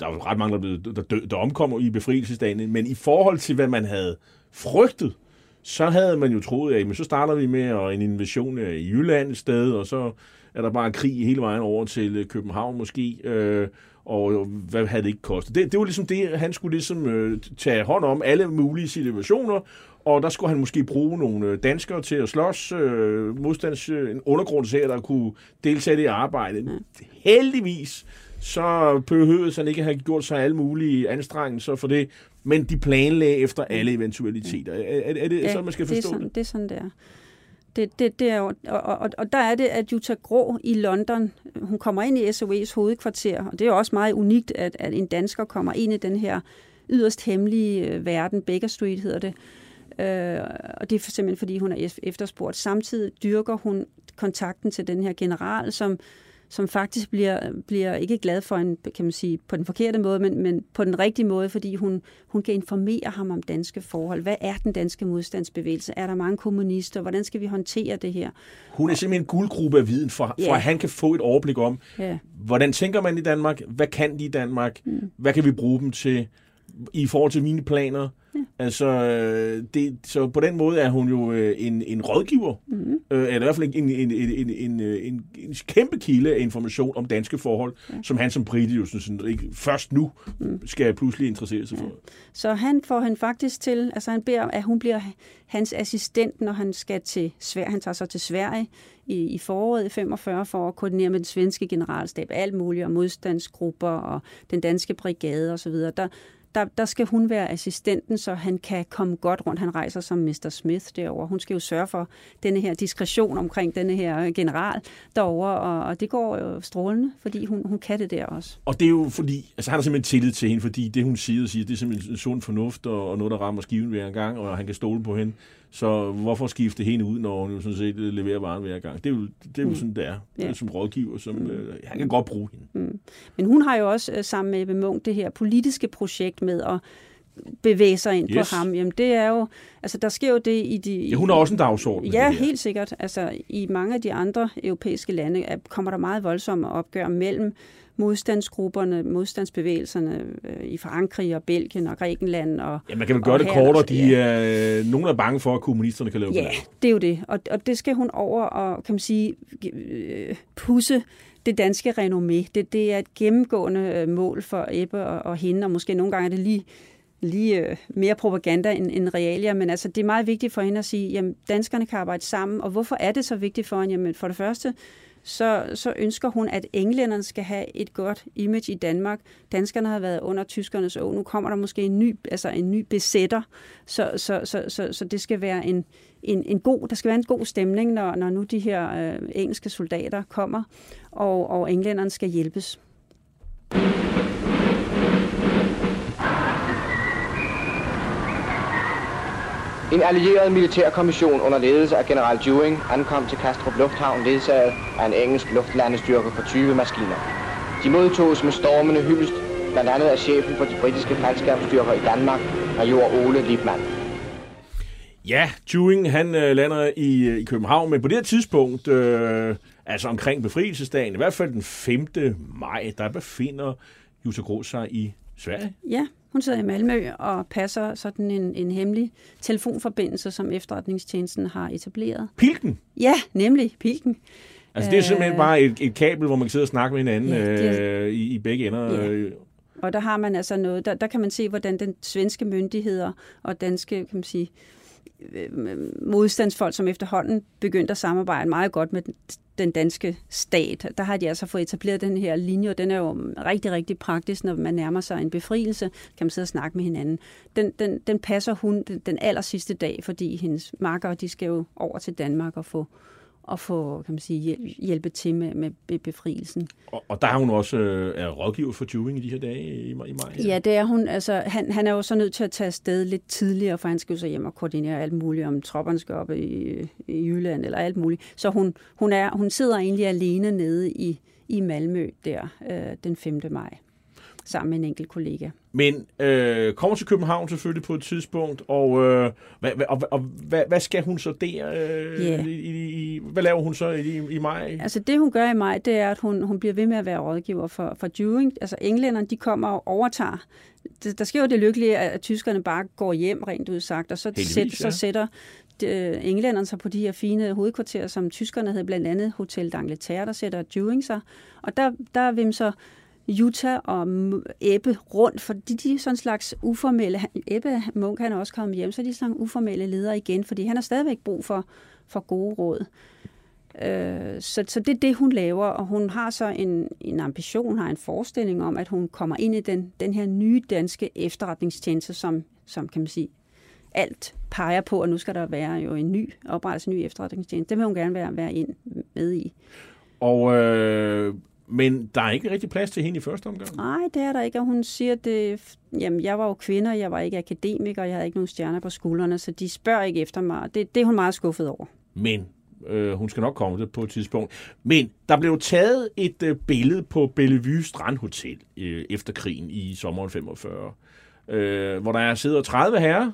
der var ret mange, der, blev, der, der omkommer i befrielsesdagen, men i forhold til, hvad man havde frygtet, så havde man jo troet, at så starter vi med en invasion i Jylland et sted, og så er der bare krig hele vejen over til øh, København måske, øh, og hvad havde det ikke kostet? Det, det var ligesom det, han skulle ligesom øh, tage hånd om, alle mulige situationer, og der skulle han måske bruge nogle øh, danskere til at slås, øh, modstands, øh, en undergrundsherre, der kunne deltage i arbejdet. Mm. Heldigvis så behøvede han ikke have gjort sig alle mulige anstrengelser for det, men de planlagde efter alle eventualiteter. Er, er, er det ja, sådan, man skal forstå det? Er sådan, det? det er sådan, det er. Det, det, det er jo, og, og, og der er det, at Jutta Grå i London, hun kommer ind i SOE's hovedkvarter, og det er jo også meget unikt, at, at en dansker kommer ind i den her yderst hemmelige øh, verden. Baker Street hedder det. Øh, og det er simpelthen, fordi hun er efterspurgt. Samtidig dyrker hun kontakten til den her general, som som faktisk bliver, bliver ikke glad for en, kan man sige, på den forkerte måde, men, men på den rigtige måde, fordi hun, hun kan informere ham om danske forhold. Hvad er den danske modstandsbevægelse? Er der mange kommunister? Hvordan skal vi håndtere det her? Hun er simpelthen en guldgruppe af viden, for, for ja. at han kan få et overblik om, ja. hvordan tænker man i Danmark? Hvad kan de i Danmark? Mm. Hvad kan vi bruge dem til? I forhold til mine planer? Ja. Altså, øh, det, så på den måde er hun jo øh, en, en rådgiver, mm-hmm. øh, eller i hvert fald en, en, en, en, en, en, en kæmpe kilde af information om danske forhold, ja. som han som brite jo sådan, ikke, først nu mm. skal pludselig interessere sig for. Ja. Så han får han faktisk til, altså han beder, at hun bliver hans assistent, når han skal til Sverige. Han tager sig til Sverige i, i foråret i 45 for at koordinere med den svenske generalstab, alt muligt, og modstandsgrupper og den danske brigade osv. Der, der, der skal hun være assistenten, så han kan komme godt rundt. Han rejser som Mr. Smith derover. Hun skal jo sørge for denne her diskretion omkring denne her øh, general derover, og, og det går jo strålende, fordi hun, hun kan det der også. Og det er jo fordi, altså han har simpelthen tillid til hende, fordi det hun siger, siger det er simpelthen sund fornuft og, og noget, der rammer skiven hver gang, og han kan stole på hende. Så hvorfor skifte hende ud, når hun jo sådan set leverer varen hver gang? Det er jo, det er jo mm. sådan, det er. Er som rådgiver, som mm. øh, han kan godt bruge hende. Mm. Men hun har jo også øh, sammen med Ebbe Munk det her politiske projekt med at bevæge sig ind yes. på ham. Jamen det er jo, altså der sker jo det i de... Ja, hun har også en dagsorden. Ja, helt sikkert. Altså i mange af de andre europæiske lande kommer der meget voldsomme opgør mellem modstandsgrupperne, modstandsbevægelserne øh, i Frankrig og Belgien og Grækenland. Og, ja, man kan vel gøre det kortere. De, ja. øh, nogen er bange for, at kommunisterne kan lave Ja, det er jo det. Og, og det skal hun over og, kan man sige, øh, pusse det danske renommé. Det, det er et gennemgående øh, mål for Ebbe og, og hende, og måske nogle gange er det lige lige øh, mere propaganda end, end realia, men altså, det er meget vigtigt for hende at sige, at danskerne kan arbejde sammen, og hvorfor er det så vigtigt for hende? Jamen, for det første, så, så ønsker hun, at englænderne skal have et godt image i Danmark. Danskerne har været under tyskernes å. Nu kommer der måske en ny, altså en ny besætter, så, så, så, så, så det skal være en, en, en god, der skal være en god stemning, når, når nu de her øh, engelske soldater kommer, og, og englænderne skal hjælpes. En allieret militærkommission under ledelse af general Dewing ankom til Kastrup Lufthavn ledsaget af en engelsk luftlandestyrke på 20 maskiner. De modtoges med stormende hyldest, blandt andet af chefen for de britiske faldskærmstyrker i Danmark, major Ole Liebmann. Ja, Dewing han øh, lander i, øh, i København, men på det her tidspunkt, øh, altså omkring befrielsesdagen, i hvert fald den 5. maj, der befinder Jutta Grås sig i Sverige. Ja, hun sidder i Malmø og passer sådan en, en hemmelig telefonforbindelse, som efterretningstjenesten har etableret. Pilken? Ja, nemlig Pilken. Altså det er simpelthen bare et, et kabel, hvor man kan sidde og snakke med hinanden ja, er, øh, i, i begge ender. Ja. Og der har man altså noget, der, der kan man se, hvordan den svenske myndigheder og danske, kan man sige, øh, Øh, modstandsfolk, som efterhånden begyndte at samarbejde meget godt med den danske stat. Der har de altså fået etableret den her linje, og den er jo rigtig, rigtig praktisk, når man nærmer sig en befrielse, kan man sidde og snakke med hinanden. Den, den, den passer hun den aller sidste dag, fordi hendes marker, de skal jo over til Danmark og få, at få kan man sige, hjælp, hjælpe til med, med befrielsen. Og, og der er hun også øh, er rådgiver for Tubing i de her dage i, i maj? Ja. ja, det er hun. Altså, han, han er jo så nødt til at tage afsted lidt tidligere, for han skal jo så hjem og koordinere alt muligt, om tropperne skal op i, i Jylland eller alt muligt. Så hun, hun, er, hun sidder egentlig alene nede i, i Malmø der øh, den 5. maj sammen med en enkelt kollega. Men øh, kommer til København selvfølgelig på et tidspunkt, og, øh, hvad, og, og hvad, hvad skal hun så der? Øh, yeah. i, i, hvad laver hun så i, i maj? Altså det, hun gør i maj, det er, at hun, hun bliver ved med at være rådgiver for, for Dewing. Altså englænderne, de kommer og overtager. Det, der sker jo det lykkelige, at, at tyskerne bare går hjem, rent ud sagt, og så, sæt, så sætter øh, englænderne sig på de her fine hovedkvarterer, som tyskerne havde blandt andet Hotel d'Angleterre, der sætter Dewing sig. Og der, der vil så Jutta og Ebbe rundt, fordi de er sådan en slags uformelle, Ebbe Munk han er også kommet hjem, så er sådan uformelle ledere igen, fordi han har stadigvæk brug for, for gode råd. Øh, så, så det er det, hun laver, og hun har så en, en ambition, har en forestilling om, at hun kommer ind i den, den her nye danske efterretningstjeneste, som, som kan man sige, alt peger på, at nu skal der være jo en ny oprettelse, en ny efterretningstjeneste. Det vil hun gerne være, være ind med i. Og øh, men der er ikke rigtig plads til hende i første omgang. Nej, det er der ikke, og hun siger, det, jamen, jeg var jo kvinde, jeg var ikke akademiker, jeg havde ikke nogen stjerner på skuldrene, så de spørger ikke efter mig, det, det er hun meget skuffet over. Men øh, hun skal nok komme det på et tidspunkt. Men der blev taget et øh, billede på Bellevue Strandhotel øh, efter krigen i sommeren 45, øh, hvor der er sidder 30 herrer,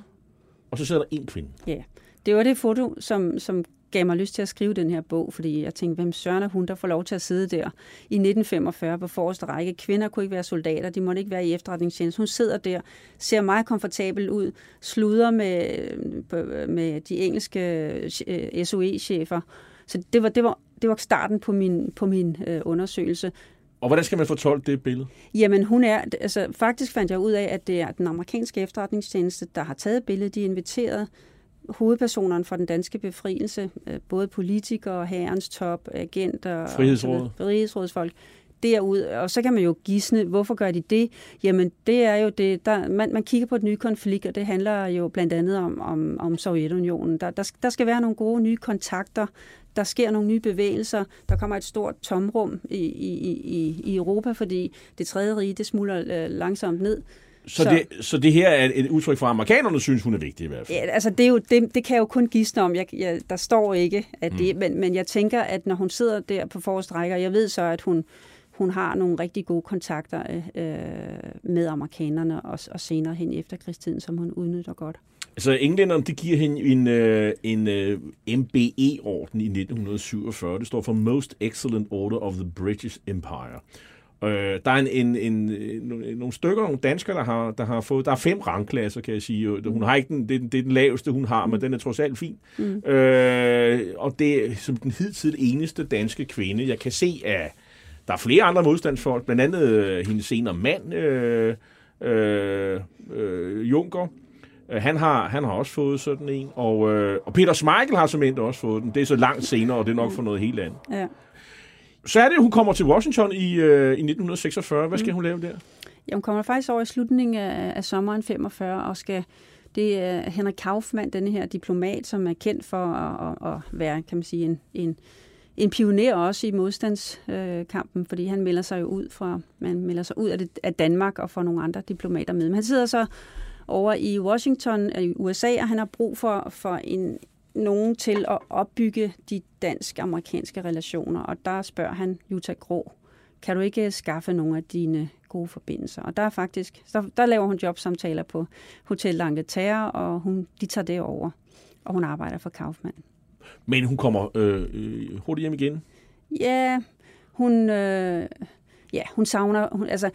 og så sidder der en kvinde. Ja, det var det foto, som, som gav mig lyst til at skrive den her bog, fordi jeg tænkte, hvem søren er hun, der får lov til at sidde der i 1945 på forreste række. Kvinder kunne ikke være soldater, de måtte ikke være i efterretningstjeneste. Hun sidder der, ser meget komfortabel ud, sluder med, med de engelske øh, SOE-chefer. Så det var, det var, det var starten på min, på min øh, undersøgelse. Og hvordan skal man fortolke det billede? Jamen, hun er, altså, faktisk fandt jeg ud af, at det er den amerikanske efterretningstjeneste, der har taget billedet. De inviteret hovedpersonerne fra den danske befrielse, øh, både politikere, herrens top, agenter Frihedsråd. og frihedsrådsfolk, derud, og så kan man jo gisne, hvorfor gør de det? Jamen, det er jo det, der, man, man kigger på et nye konflikt, og det handler jo blandt andet om, om, om Sovjetunionen. Der, der, der skal være nogle gode nye kontakter, der sker nogle nye bevægelser, der kommer et stort tomrum i, i, i, i Europa, fordi det tredje rige, det smuldrer øh, langsomt ned. Så, så, det, så det her er et udtryk for, at amerikanerne synes, hun er vigtig i hvert fald? Ja, altså det, er jo, det, det kan jeg jo kun gisne om. Jeg, jeg, der står ikke, at det, mm. men, men jeg tænker, at når hun sidder der på forreste række, og jeg ved så, at hun, hun har nogle rigtig gode kontakter øh, med amerikanerne, og, og senere hen i efterkrigstiden, som hun udnytter godt. Altså englænderne, de giver hende en, øh, en øh, MBE-orden i 1947. Det står for Most Excellent Order of the British Empire. Øh, der er en, en, en, en, nogle stykker, nogle danskere, der har, der har fået... Der er fem rangklasser, kan jeg sige. Hun har ikke den, det, det er den laveste, hun har, men den er trods alt fin. Mm. Øh, og det er som den hidtil eneste danske kvinde. Jeg kan se, at der er flere andre modstandsfolk, blandt andet øh, hendes senere mand, øh, øh, øh, Junker. Øh, han har, han har også fået sådan en, og, øh, og Peter Smeichel har som også fået den. Det er så langt senere, og det er nok for noget helt andet. Ja. Så er det, hun kommer til Washington i, øh, i 1946. Hvad skal mm. hun lave der? Ja, hun kommer faktisk over i slutningen af, af sommeren 45 og skal det er Henrik Kaufmann, denne her diplomat, som er kendt for at, at, at være, kan man sige, en, en, en pioner også i modstandskampen, fordi han melder sig jo ud fra, man melder sig ud af, det, af Danmark og får nogle andre diplomater med. Men han sidder så over i Washington i USA, og han har brug for, for en, nogen til at opbygge de dansk-amerikanske relationer, og der spørger han Jutta Grå, kan du ikke skaffe nogle af dine gode forbindelser? Og der er faktisk, der, der laver hun jobsamtaler på Hotel L'Angleterre, og hun, de tager det over, og hun arbejder for Kaufmann. Men hun kommer øh, øh, hurtigt hjem igen? Ja, hun, øh, ja, hun savner, hun, altså,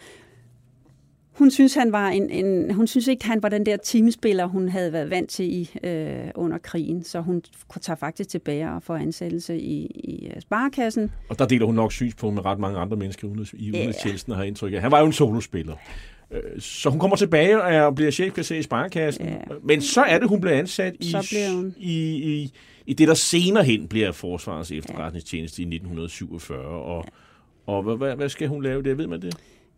hun synes, han var en, en, hun synes ikke, han var den der teamspiller, hun havde været vant til i, øh, under krigen. Så hun tager faktisk tilbage og får ansættelse i, i uh, sparekassen. Og der deler hun nok synspunkt med ret mange andre mennesker i udenrigstjenesten, ja. har indtryk af. Han var jo en solospiller. Øh, så hun kommer tilbage og bliver chefkasser i sparekassen. Ja. Men så er det, hun bliver ansat i, bliver hun... i, i, i det, der senere hen bliver Forsvarets efterretningstjeneste ja. i 1947. Og, ja. og hvad, hvad, hvad skal hun lave der? Ved man det?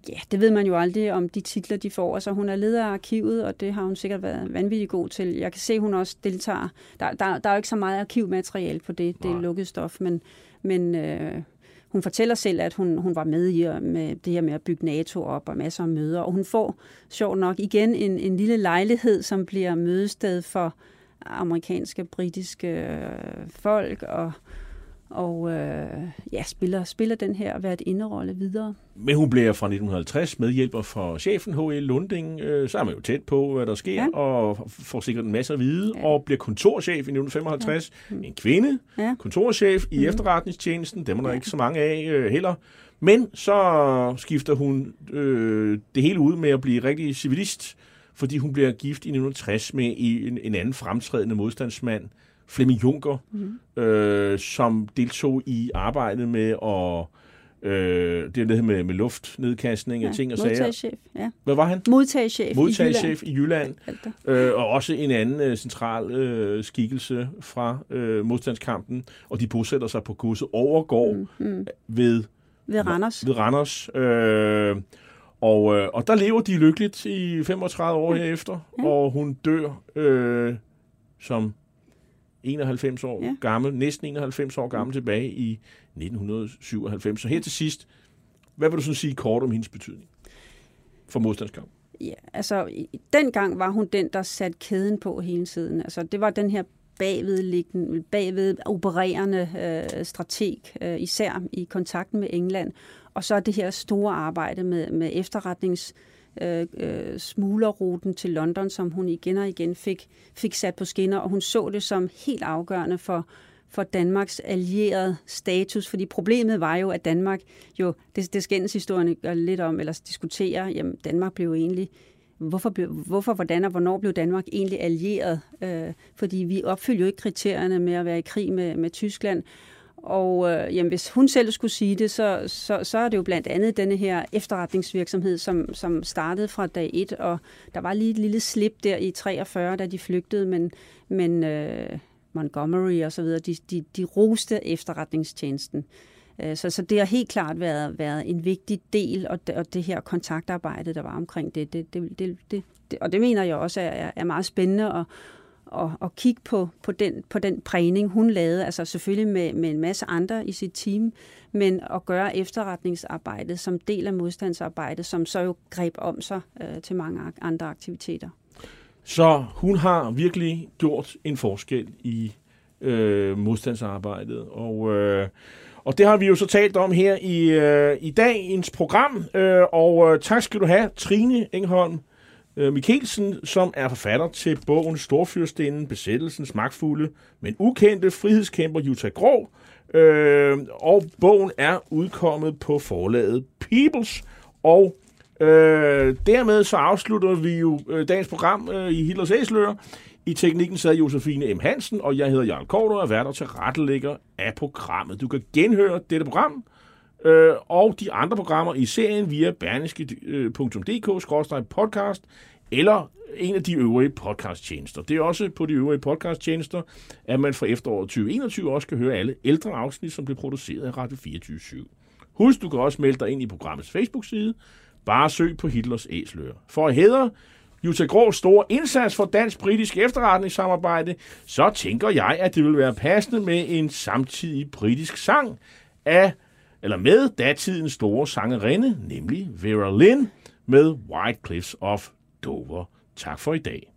Ja, det ved man jo aldrig om de titler, de får. Altså, hun er leder af arkivet, og det har hun sikkert været vanvittigt god til. Jeg kan se, at hun også deltager. Der, der, der er jo ikke så meget arkivmateriale på det. Det er lukket stof, men, men øh, hun fortæller selv, at hun, hun var med i med det her med at bygge NATO op og masser af møder. Og hun får, sjovt nok, igen en, en lille lejlighed, som bliver mødested for amerikanske, britiske øh, folk og og øh, ja, spiller, spiller den her været inderolle videre. Men hun bliver fra 1950 medhjælper for chefen H.E. Lunding, øh, så er man jo tæt på, hvad der sker, ja. og får sikkert en masse at vide, ja. og bliver kontorchef i 1955. Ja. Mm. En kvinde, ja. kontorchef i mm. efterretningstjenesten, dem er der ja. ikke så mange af øh, heller. Men så skifter hun øh, det hele ud med at blive rigtig civilist, fordi hun bliver gift i 1960 med en, en anden fremtrædende modstandsmand, Flemming Juncker, mm. øh, som deltog i arbejdet med at Øh, det er det med, med luftnedkastning af ja, ting og sager. Modtagechef, ja. Hvad var han? Modtagechef, Modtagechef i Jylland. I Jylland. Øh, og også en anden øh, central øh, skikkelse fra øh, modstandskampen. Og de bosætter sig på kurset Overgård mm, mm. ved, ved Randers. Ved Randers. Øh, og, øh, og der lever de lykkeligt i 35 år ja. herefter. Ja. Og hun dør øh, som 91 år ja. gammel, næsten 91 år gammel tilbage i 1997. Så her til sidst, Hvad vil du sådan sige kort om hendes betydning for modstandskamp? Ja, altså, dengang var hun den, der satte kæden på hele tiden. Altså, det var den her bagvedliggende, bagved opererende øh, strateg, øh, især i kontakten med England. Og så det her store arbejde med, med efterretnings øh, øh, smuglerruten til London, som hun igen og igen fik, fik sat på skinner, og hun så det som helt afgørende for, for Danmarks allierede status, fordi problemet var jo, at Danmark jo, det, det skændes historien lidt om, eller diskuterer, jamen Danmark blev egentlig hvorfor, blev, hvorfor, hvordan og hvornår blev Danmark egentlig allieret? Øh, fordi vi opfyldte jo ikke kriterierne med at være i krig med, med Tyskland. Og øh, jamen, hvis hun selv skulle sige det, så, så, så er det jo blandt andet denne her efterretningsvirksomhed, som, som startede fra dag 1, og der var lige et lille slip der i 43, da de flygtede, men, men øh, Montgomery og så videre, de, de, de roste efterretningstjenesten. Øh, så, så det har helt klart været, været en vigtig del, og det, og det her kontaktarbejde, der var omkring det, det, det, det, det, det og det mener jeg også er, er meget spændende at, at, at kigge på, på, den, på den prægning, hun lavede, altså selvfølgelig med, med en masse andre i sit team, men at gøre efterretningsarbejdet som del af modstandsarbejdet, som så jo greb om sig øh, til mange andre aktiviteter. Så hun har virkelig gjort en forskel i øh, modstandsarbejdet, og øh, og det har vi jo så talt om her i, øh, i dagens program. Øh, og øh, tak skal du have, Trine Engholm øh, Mikkelsen, som er forfatter til bogen Storfyrstinden, besættelsens magtfulde, men ukendte frihedskæmper Jutta Grå. Øh, og bogen er udkommet på forlaget Peoples. Og øh, dermed så afslutter vi jo øh, dagens program øh, i Hitlers Æsler. I teknikken sad Josefine M. Hansen, og jeg hedder Jarl Korter og er værter til rettelægger af programmet. Du kan genhøre dette program øh, og de andre programmer i serien via berneske.dk-podcast øh, eller en af de øvrige podcasttjenester. Det er også på de øvrige podcasttjenester, at man fra efteråret 2021 også kan høre alle ældre afsnit, som blev produceret af Radio 24 /7. Husk, du kan også melde dig ind i programmets Facebook-side. Bare søg på Hitlers Æsler. For at hædre Jutta Grås store indsats for dansk-britisk efterretningssamarbejde, så tænker jeg, at det vil være passende med en samtidig britisk sang af, eller med datidens store sangerinde, nemlig Vera Lynn med White Cliffs of Dover. Tak for i dag.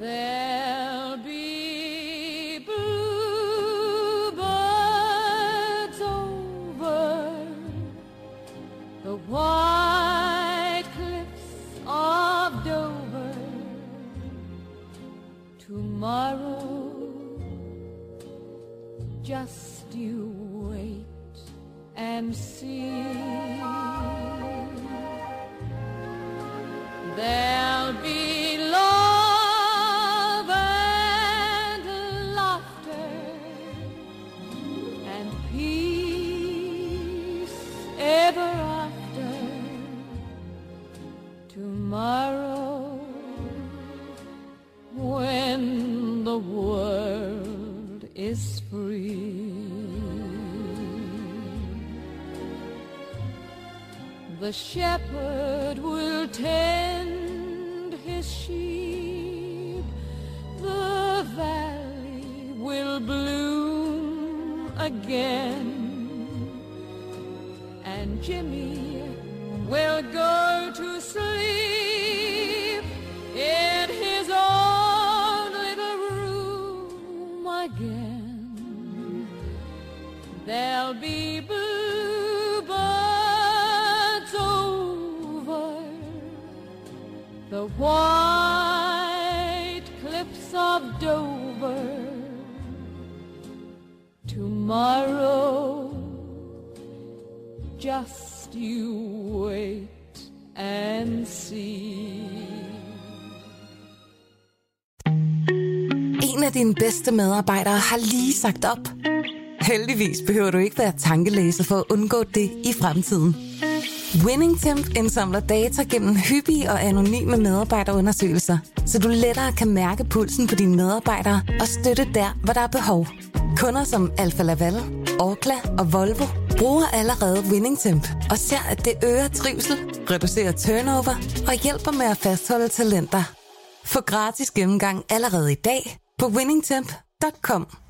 There'll be white cliffs of Dover tomorrow. Just you wait and see. There'll free. The shepherd will tend his sheep, the valley will bloom again, and Jimmy will go to sleep. White cliffs of Dover. Tomorrow, just you wait and see. En af dine bedste medarbejdere har lige sagt op. Heldigvis behøver du ikke være tankelæser for at undgå det i fremtiden. WinningTemp indsamler data gennem hyppige og anonyme medarbejderundersøgelser, så du lettere kan mærke pulsen på dine medarbejdere og støtte der, hvor der er behov. Kunder som Alfa Laval, Orkla og Volvo bruger allerede WinningTemp og ser, at det øger trivsel, reducerer turnover og hjælper med at fastholde talenter. Få gratis gennemgang allerede i dag på winningtemp.com.